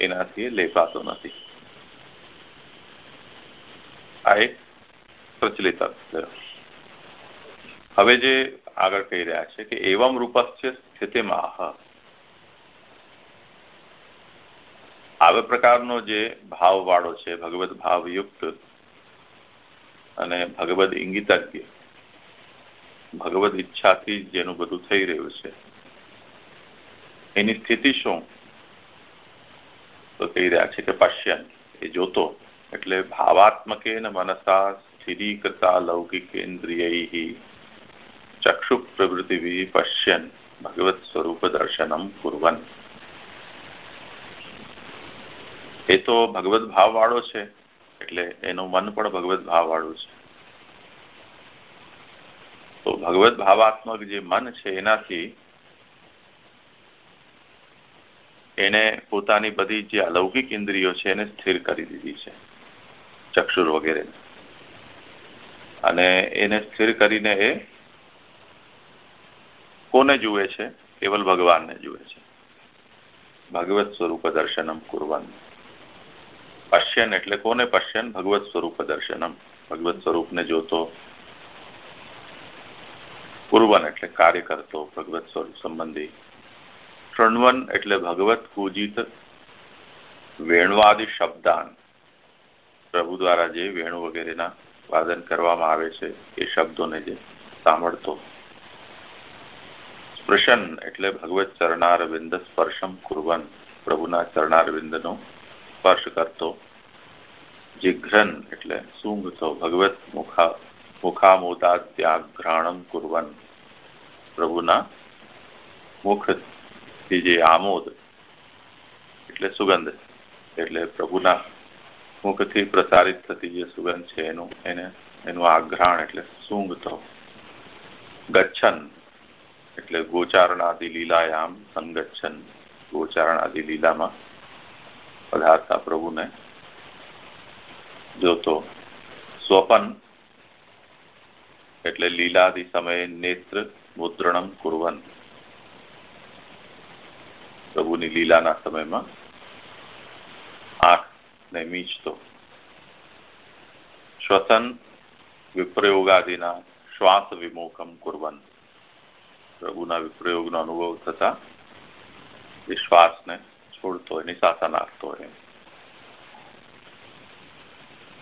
એનાથી લેપાતો નથી. આ એક પ્રચલિત હવે જે આગળ કહી રહ્યા છે કે એવમ રૂપસ્ય સ્થિતિમાં આવા પ્રકારનો જે ભાવવાળો છે ભગવત ભાવયુક્ત અને ભગવદ ઇંગિતજ્ઞ, ભગવદ ઈચ્છાથી જેનું બધું થઈ રહ્યું છે. એની સ્થિતિ શું? તો કહી રહ્યા છે કે પશ્યન, એ જોતો, એટલે ભાવાત્મકેન મનસા સ્થિરીકૃતા લૌકિકેન્દ્રિય. ભગવત સ્વરૂપ દર્શનમ કુરવન એ તો ભગવત ભાવ વાળો છે, એટલે એનું મન પણ ભગવત ભાવ વાળું છે. તો ભગવત ભાવાત્મક જે મન છે એનાથી એને પોતાની બધી જે અલૌકિક ઇન્દ્રિયો છે એને સ્થિર કરી દીધી છે, ચક્ષુર વગેરે અને એને સ્થિર કરીને એ કોને જુએ છે? કેવલ ભગવાનને જુએ છે. ભગવત સ્વરૂપ દર્શનમ કુરવન. પશ્યન એટલે કોને પશ્યન? ભગવત સ્વરૂપ દર્શનમ. ભગવત સ્વરૂપને જોતો કુરવન એટલે કાર્ય કરતો ભગવત સ્વરૂપ સંબંધી. શૃણવન એટલે ભગવત પૂજિત વેણવાદી શબ્દાન. પ્રભુ દ્વારા જે વેણુ વગેરેના વાદન કરવામાં આવે છે, એ શબ્દોને જે સાંભળતો સ્પૃશન એટલે ભગવત ચરણારવિંદ સ્પર્શમ કુરવન. પ્રભુના ચરણારવિંદનો સ્પર્શ કરતો. જીઘ્રન એટલે સૂંઘતો ભગવત મુખા, મુખામોદાત્યાઘ્રાણમ કુરવન. પ્રભુના મુખથી જે આમોદ એટલે સુગંધ, એટલે પ્રભુના મુખથી પ્રસારિત થતી જે સુગંધ છે એનું, એને, એનું આઘ્રાણ એટલે સૂંઘતો ગચ્છન એટલે ગોચારણાદિ લીલાયામ સંગચ્છન. ગોચારણાદિ લીલામાં પધારતા પ્રભુને જોતો સ્વપન એટલે લીલાદિ સમયે નેત્ર મુદ્રણમ કુરવન. પ્રભુની લીલાના સમયમાં આંખને મીચતો. શ્વસન વિપ્રયોગાદિના શ્વાસ વિમોખમ કુરવન. પ્રભુના વિપ્રયોગનો અનુભવ થતા એ શ્વાસને છોડતો હોય નિશાસા નાખતો હોય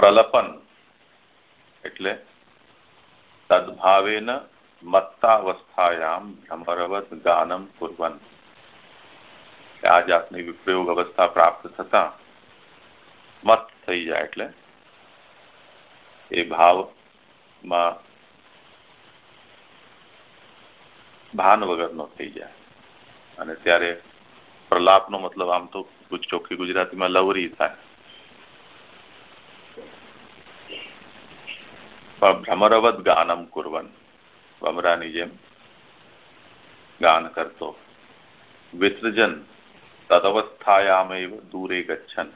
પ્રલપન એટલે તદભાવેન મત્તાવસ્થાયામ ભ્રમરવત ગાનમ કુરવન આ જાતની વિપ્રયોગ અવસ્થા પ્રાપ્ત થતા મત થઈ જાય એટલે એ ભાવમાં ભાન વગરનો થઈ જાય. અને ત્યારે પ્રલાપનો મતલબ આમ તો ચોખ્ખી ગુજરાતીમાં લવરી થાય. ભ્રમરવત ગાનમ કુરવન ભમરાની જેમ ગાન કરતો. વિસર્જન તદવસ્થાયામેવ દૂરે ગચ્છન.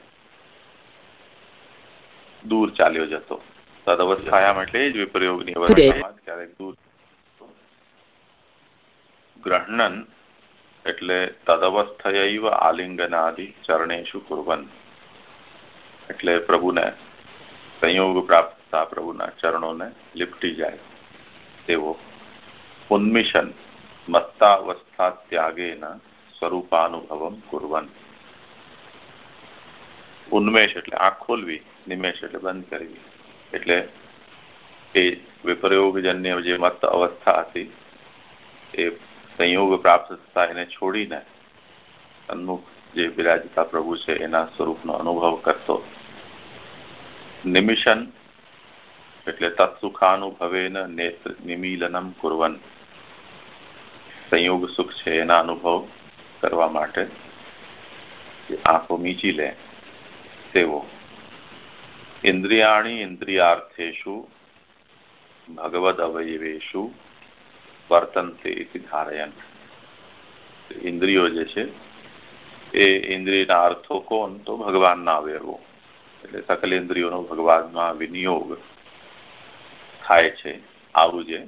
દૂર ચાલ્યો જતો. તદવસ્થાયામ એટલે જ વિપ્રયોગની અવસ્થામાં ક્યારેક દૂર ગ્રહણન એટલે તદવસ્થયૈવ આલિંગનાદિ ચરણેશુ કુરવન એટલે પ્રભુને સંયોગ પ્રાપ્ત થતા પ્રભુના ચરણોને લિપટી જાય. તેવો ઉન્મિશન મત્તાવસ્થા ત્યાગેના સ્વરૂપાનુભવમ કુરવન ઉન્મેષ એટલે આંખ ખોલવી, નિમેષ એટલે બંધ કરવી. એટલે એ વિપ્રયોગજન્ય જે મત અવસ્થા હતી, એ સંયોગ પ્રાપ્ત થતા એને છોડીને સન્મુખ જે બિરાજતા પ્રભુ છે એના સ્વરૂપનો અનુભવ કરતો. નિમિશન એટલે તત્સુખાનુભવેન નેત્ર નિમીલનમ કુરવન. સંયોગ સુખ છે એના અનુભવ કરવા માટે આંખો મીચી લે તેવો. ઇન્દ્રિયાણી ઇન્દ્રિયાર્થેશુ ભગવદ અવયવેશુ વર્તનતે ધારયન ઇન્દ્રિયો જે છે, એ ઇન્દ્રિયના અર્થો કોણ? તો ભગવાનના અવયવો. એટલે સકલ ઇન્દ્રિયોનો ભગવાનમાં વિનિયોગ થાય છે, આવું જે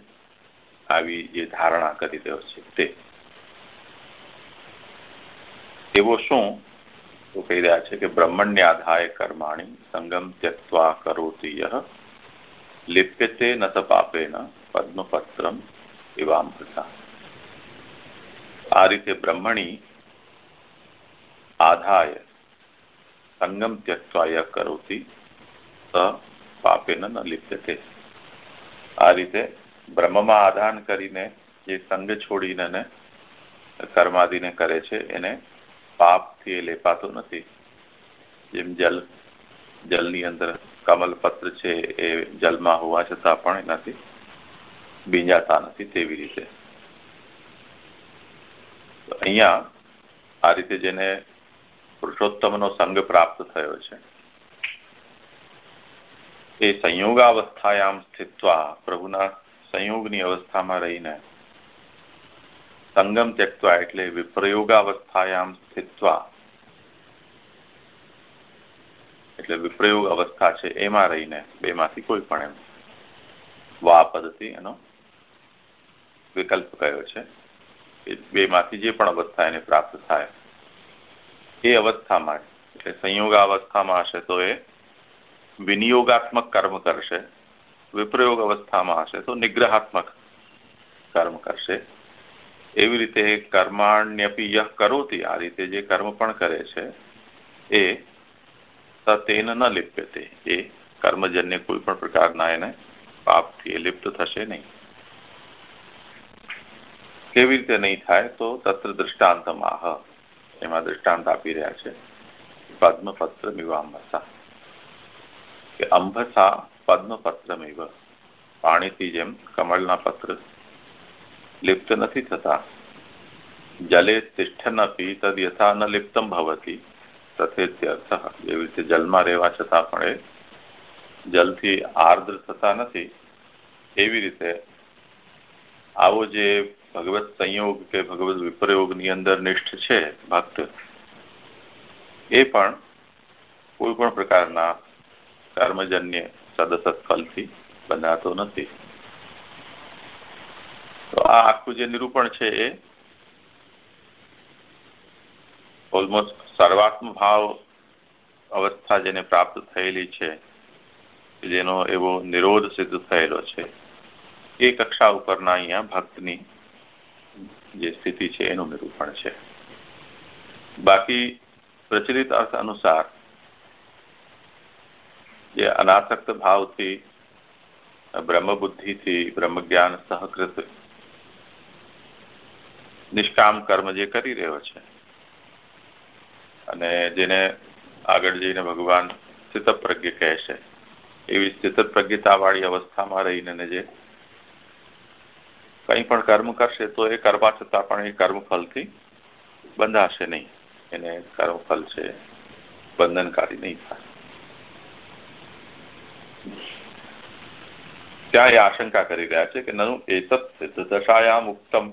આવી જે ધારણા કરી રહ્યો છે તે. એવો શું? તો કહી રહ્યા છે કે બ્રહ્મણ્યાધાય કર્માણી સંગમ ત્યક્વા કરોતી યહ, લિપ્યતે ન પાપેન પદ્મપત્રમ એવામૃતા આ રીતે બ્રહ્મણી આધાય સંગમ ત્યક્વાય કરોતી પાપેન ન લિપ્યતે. આ રીતે બ્રહ્મમાં આધાન કરીને જે સંગ છોડીને કર્માદિને કરે છે, એને પાપથી એ લેપાતો નથી. જેમ જલ, જલની અંદર કમલપત્ર છે એ જલમાં હોવા છતાં પણ એનાથી બીંજાતા નથી તેવી રીતે. અહીંયા આ રીતે જેને પુરુષોત્તમનો સંગ પ્રાપ્ત થયો છે, એ સંયોગાવસ્થાયામ સ્થિત્વા પ્રભુના સંયોગની અવસ્થામાં રહીને સંગમ ત્યક્વા એટલે વિપ્રયોગાવસ્થાયામ સ્થિત્વા. એટલે વિપ્રયોગ અવસ્થા છે, એમાં રહીને બેમાંથી કોઈ પણ એમ વા પદ્ધતિ એનો વિકલ્પ કયો છે? બેમાંથી જે પણ અવસ્થા એને પ્રાપ્ત થાય. એ અવસ્થામાં, એટલે સંયોગાવસ્થામાં હશે તો એ વિનિયોગાત્મક કર્મ કરશે. વિપ્રયોગ અવસ્થામાં હશે તો નિગ્રહાત્મક કર્મ કરશે. એવી રીતે કર્માણ્યપી યહ કરોતી, આ રીતે જે કર્મ પણ કરે છે, એ તેન ન લિપ્યતે. એ કર્મજન્ય કોઈ પણ પ્રકારના એને પાપથી એ લિપ્ત થશે નહીં. કેવી રીતે નહીં થાય તો તત્ર દૃષ્ટાંતમ આહ એમાં દૃષ્ટાંત આપી રહ્યા છે. પદ્મપત્ર મિવાંભસા કે અંબસા પદ્મપત્રમિવ. પાણીથી જેમ કમળના પત્ર. લિપ્ત નથી થતા. જલે તિષ્ઠન અપી તદ યથા ન લિપ્તમ ભવતી. તથેત્યર્થ એવી રીતે જલમાં રહેવા છતાં પણ એ જલથી આર્દ્ર થતા નથી. એવી રીતે આવો જે ભગવત સંયોગ કે ભગવત વિપ્રયોગની અંદર નિષ્ઠ છે, ભક્ત, એ પણ કોઈ પણ પ્રકારના કર્મજન્ય સદસત ફલથી બંધાતો નથી. તો આ આખું જે નિરૂપણ છે એ ઓલમોસ્ટ સર્વાત્મ ભાવ અવસ્થા જેને પ્રાપ્ત થયેલી છે, જેનો એવો નિરોધ સિદ્ધ થયેલો છે. એ કક્ષા ઉપરના અહીંયા ભક્તની જે સ્થિતિ છે એનું નિરૂપણ છે. બાકી પ્રચલિત અર્થ અનુસાર જે અનાસક્ત ભાવથી, બ્રહ્મબુદ્ધિથી, બ્રહ્મજ્ઞાન સહકૃત નિષ્કામ કર્મ જે કરી રહ્યો છે અને જેને આગળ જઈને ભગવાન સ્થિતપ્રજ્ઞ કહે છે. એવી સ્થિતપ્રજ્ઞતાવાળી અવસ્થામાં રહીને જે કંઈ પણ કર્મ કરશે તો એ કરવા છતાં પણ એ કર્મફલથી બંધાશે નહીં. એને કર્મફલ છે, બંધનકારી નહીં થાય. ત્યાં એ આશંકા કરી રહ્યા છે કે નનુ એતત સિદ્ધ દશાયામ ઉત્તમ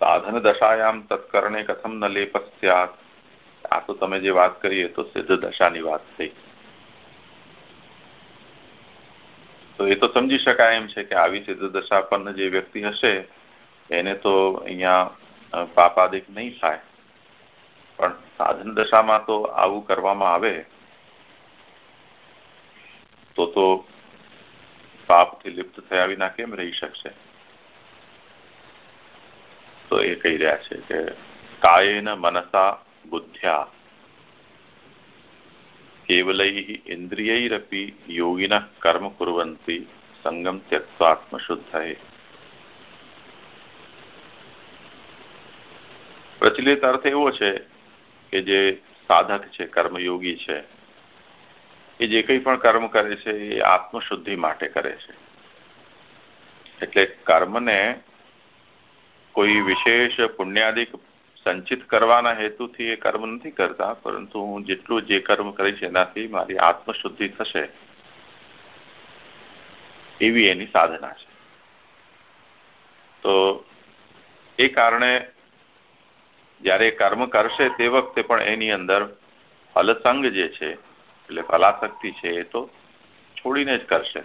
સાધન દશાયામ તત્કરણે કથમ ન લેપ આ તો તમે જે વાત કરીએ તો સિદ્ધ દશાની વાત થઈ. તો એ તો સમજી શકાય એમ છે કે આવી સિદ્ધ દશાપન્ન જે વ્યક્તિ હશે, એને તો અહીંયા પાપાદિક નહીં થાય. પણ સાધન દશામાં તો આવું કરવામાં આવે, તો તો પાપથી લિપ્ત થયા વિના કેમ રહી શકશે? તો એ કહી રહ્યા છે કે કાયેન મનસા બુદ્ધ્યા. કેવલૈ ઇન્દ્રિયૈરપી યોગિન कर्म કુર્વંતી સંગમ ત્યક્ત્વાત્મશુદ્ધએ પ્રચલિત અર્થ એવો છે કે જે સાધક છે કર્મયોગી છે એ જે કંઈ પણ કર્મ કરે છે એ આત્મશુદ્ધિ માટે કરે છે એટલે કર્મને કોઈ વિશેષ પુણ્યાદિક સંચિત કરવાના હેતુથી એ કર્મ નથી કરતા, પરંતુ હું જેટલું જે કર્મ કરીશ એનાથી મારી આત્મશુદ્ધિ થશે. એવી એની સાધના છે. તો એ કારણે જ્યારે કર્મ કરશે તે વખતે પણ એની અંદર ફલસંગ જે છે, એટલે ફલાશક્તિ છે, એ તો છોડીને જ કરશે.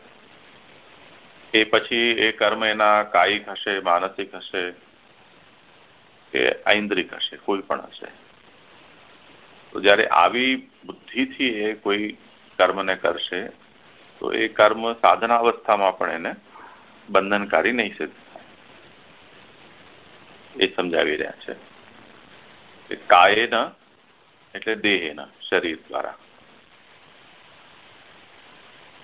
એ પછી એ કર્મ એના કાયિક હશે, માનસિક હશે કે ઐન્દ્રિક હશે, કોઈ પણ હશે. તો જ્યારે આવી બુદ્ધિથી એ કોઈ કર્મને કરશે, તો એ કર્મ સાધના અવસ્થામાં પણ એને બંધનકારી નહીં સિદ્ધ એ સમજાવી રહ્યા છે. કાયેન એટલે દેહના, શરીર દ્વારા.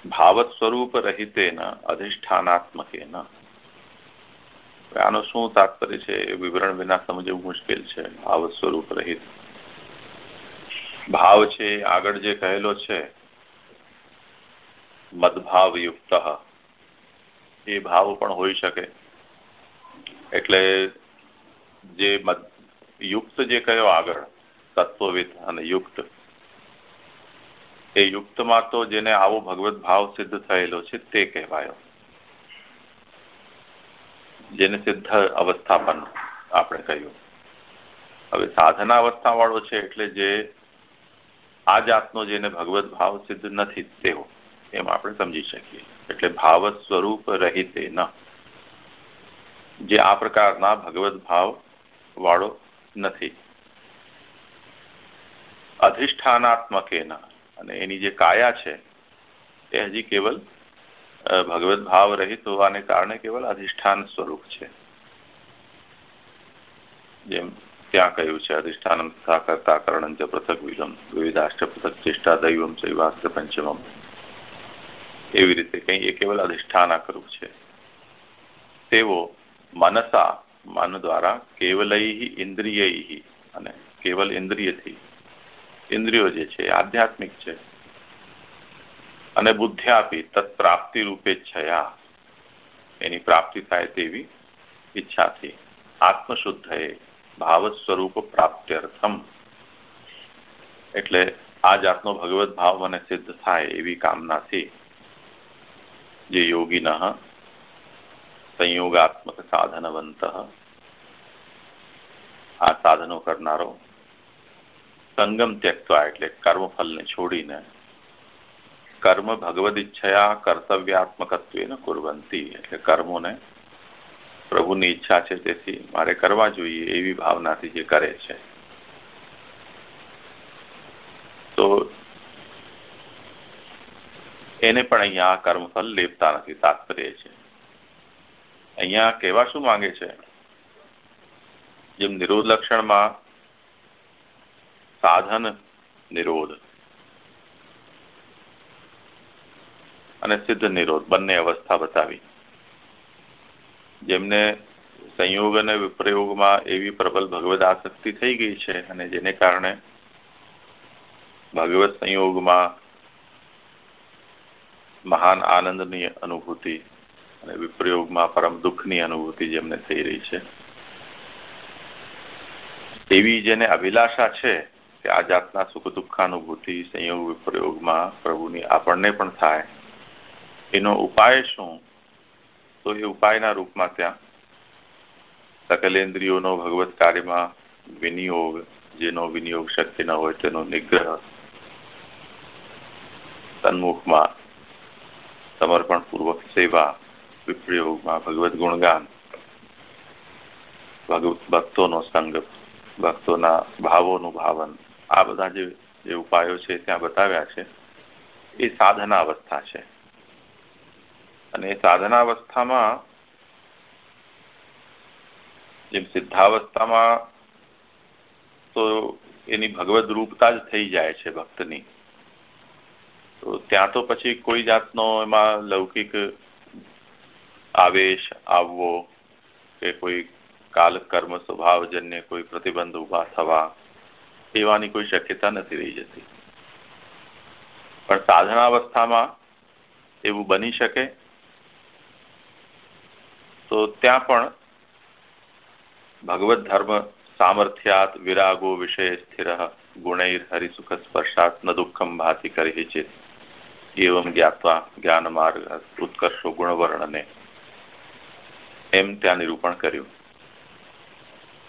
ભાવત સ્વરૂપ રહિતેન, અધિષ્ઠાનાત્મકેન. આનું શું તાત્પર્ય છે એ વિવરણ વિના સમજવું મુશ્કેલ છે, ભાવ સ્વરૂપ રહિત. ભાવ છે, આગળ જે કહેલો છે મદભાવ યુક્ત એ ભાવ પણ હોઈ શકે. એટલે જે યુક્ત જે કયો આગળ, તત્વવિદ અને યુક્ત. એ યુક્તમાં તો જેને આવો ભગવત ભાવ સિદ્ધ થયેલો છે તે કહેવાયો. જેને સિદ્ધ અવસ્થાપન આપણે કહ્યું. હવે સાધના અવસ્થા વાળો છે એટલે જે આ જાતનો જેને ભગવત ભાવ સિદ્ધ નથી તેવો એમ આપણે સમજી શકીએ. એટલે ભાવ સ્વરૂપ રહીતે ન. જે આ પ્રકારના ભગવત ભાવ વાળો નથી. અધિષ્ઠાનાત્મક એના અને એની જે કાયા છે એ હજી કેવલ ભગવત ભાવ રહિત હોવાને કારણે કેવળ અધિષ્ઠાન સ્વરૂપ છે. જેમ ત્યાં કહ્યું છે, અધિષ્ઠાનમ તથા કરતા કરણ પૃથક વિલમ વિવિધાષ્ટ પૃથક ચેષ્ટા દૈવમ શૈવાસ્ત્ર પંચમમ. એવી રીતે કઈ એ કેવલ અધિષ્ઠાનાકરૂપ છે. તેવો મનસા, મન દ્વારા કેવલૈ ઇન્દ્રિય અને કેવલ ઇન્દ્રિયથી, ઇન્દ્રિયો જે છે આધ્યાત્મિક છે. અને બુદ્ધિ તત્પ્રાપ્તિ રૂપે છયા. એની પ્રાપ્તિ થાય તેવી ઈચ્છાથી આત્મશુદ્ધએ ભાવ સ્વરૂપ પ્રાપ્ત્યર્થમ. એટલે આ જાતનો ભગવત ભાવ મને સિદ્ધ થાય એવી કામનાથી જે યોગીન સંયોગાત્મક સાધનવંત આ સાધનો કરનારો સંગમ ત્યક્વા એટલે કર્મફલને છોડીને કર્મ ભગવદ ઈચ્છયા કર્તવ્યાત્મકત્વેન કુરવંતી એટલે કર્મોને પ્રભુની ઈચ્છા છે, તેથી મારે કરવા જોઈએ એવી ભાવનાથી જે કરે છે. તો એને પણ અહીંયા કર્મફળ લેપતા નથી, તાત્પર્ય છે. અહીંયા કહેવા શું માંગે છે? જેમ નિરોધ લક્ષણમાં સાધન નિરોધ અને સિદ્ધ નિરોધ, બંને અવસ્થા બતાવી. જેમને સંયોગ અને વિપ્રયોગમાં એવી પ્રબલ ભગવદ આસક્તિ થઈ ગઈ છે અને જેને કારણે ભગવત સંયોગમાં મહાન આનંદની અનુભૂતિ અને વિપ્રયોગમાં પરમ દુઃખની અનુભૂતિ જેમને થઈ રહી છે. એવી જેને અભિલાષા છે કે આ જાતના સુખ દુઃખાનુભૂતિ, સંયોગ, વિપ્રયોગમાં પ્રભુની આપણને પણ થાય એનો ઉપાય શું? તો એ ઉપાયના રૂપમાં ત્યાં સકલેન્દ્રિયોનો ભગવત કાર્યમાં વિનિયોગ, જેનો વિનિયોગ શક્ય ન હોય તેનો નિગ્રહ સન્મુખમાં સમર્પણ પૂર્વક સેવા, વિપ્રયોગમાં ભગવત ગુણગાન ભક્તોનો સંગ, ભક્તોના ભાવોનું ભાવન, આ બધા જે ઉપાયો છે ત્યાં બતાવ્યા છે, એ સાધના અવસ્થા છે. અને એ સાધના અવસ્થામાં જેમ સિદ્ધાવસ્થામાં, તો એની ભગવદ રૂપતા જ થઈ જાય છે ભક્તની. તો ત્યાં તો પછી કોઈ જાતનો એમાં લૌકિક આવેશ, આવવો, કે કોઈ કાલ કર્મ સ્વભાવજન્ય, કોઈ પ્રતિબંધ ઊભા થવા, એવાની કોઈ શક્યતા નથી રહી જતી. પણ સાધના અવસ્થામાં એવું બની શકે તો ત્યાં પણ ભગવત ધર્મ સામર્થ્યાત, વિરાગો વિષય સ્થિર, ગુણૈર, હરિસુખ, સ્પર્શાત, ન દુઃખમ ભાતિ કરી ચેત. એવમ જ્ઞાત્વા જ્ઞાન માર્ગ ઉત્કર્ષો ગુણવર્ણને. એમ ત્યાં નિરૂપણ કર્યું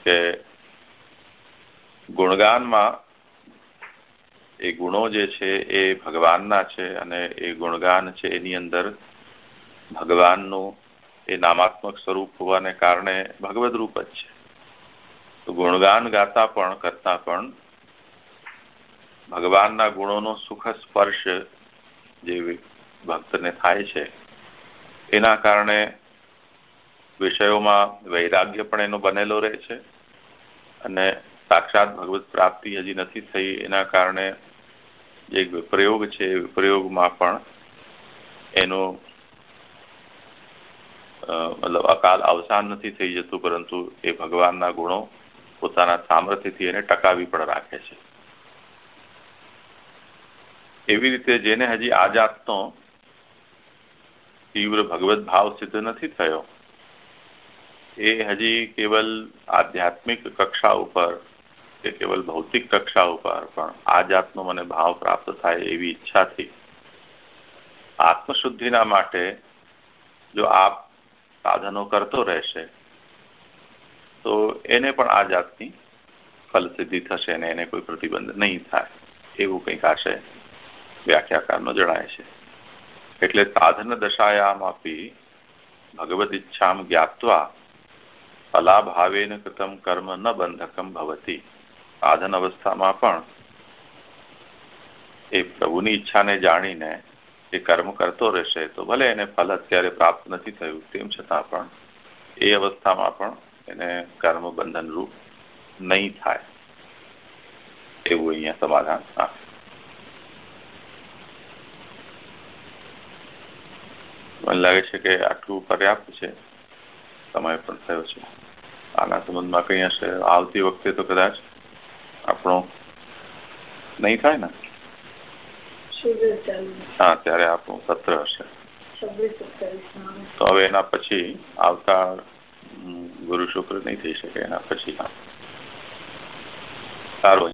કે ગુણગાનમાં એ ગુણો જે છે એ ભગવાનના છે અને એ ગુણગાન છે એની અંદર ભગવાનનું એ નામાત્મક સ્વરૂપ હોવાને કારણે ભગવદ રૂપ જ છે. તો ગુણગાન ગાતા પણ, કરતા પણ ભગવાનના ગુણોનો સુખ સ્પર્શ જે ભક્તને થાય છે, એના કારણે વિષયોમાં વૈરાગ્ય પણ એનો બનેલો રહે છે અને સાક્ષાત ભગવત પ્રાપ્તિ હજી નથી થઈ, એના કારણે જે વિપ્રયોગ છે વિપ્રયોગમાં પણ એનો મતલબ અકાલ અવસાન નથી થઈ જતું, પરંતુ એ ભગવાનના ગુણો પોતાના સામર્થ્યથી એને ટકાવી પણ રાખે છે. એવી રીતે જેને હજી આ જાતનો તીવ્ર ભગવત ભાવ સિદ્ધ નથી થયો, એ હજી કેવલ આધ્યાત્મિક કક્ષા ઉપર કે કેવલ ભૌતિક કક્ષા ઉપર પણ આ જાતનો મને ભાવ પ્રાપ્ત થાય એવી ઈચ્છાથી આત્મશુદ્ધિના માટે જો આપ સાધનો કરતો રહેશે, તો એને પણ આ જાતની ફલસિદ્ધિ થશે અને એને કોઈ પ્રતિબંધ નહીં થાય, એવું કંઈક આશય વ્યાખ્યાકારનો જણાય છે. એટલે સાધન દશાયામ આપી ભગવદ ઈચ્છામ જ્ઞાત્વા ફલાભાવેન કૃતમ કર્મ ન બંધકમ ભવતી. સાધન અવસ્થામાં પણ એ પ્રભુની ઈચ્છાને જાણીને એ કર્મ કરતો રહેશે, તો ભલે એને ફલ અત્યારે પ્રાપ્ત નથી થયું, તેમ છતાં પણ એ અવસ્થામાં પણ એને કર્મ બંધનરૂપ નહીં થાય. એવું અહીંયા સમાધાન હા મને લાગે છે કે આટલું પર્યાપ્ત છે. સમય પણ થયો છે. આના સંબંધમાં કઈ હશે? આવતી વખતે તો કદાચ આપણો નહીં થાય ને? હા ત્યારે આપણું સત્ર હશે. તો હવે એના પછી આવતા ગુરુ શુક્ર નહીં થઈ શકે એના પછી સારું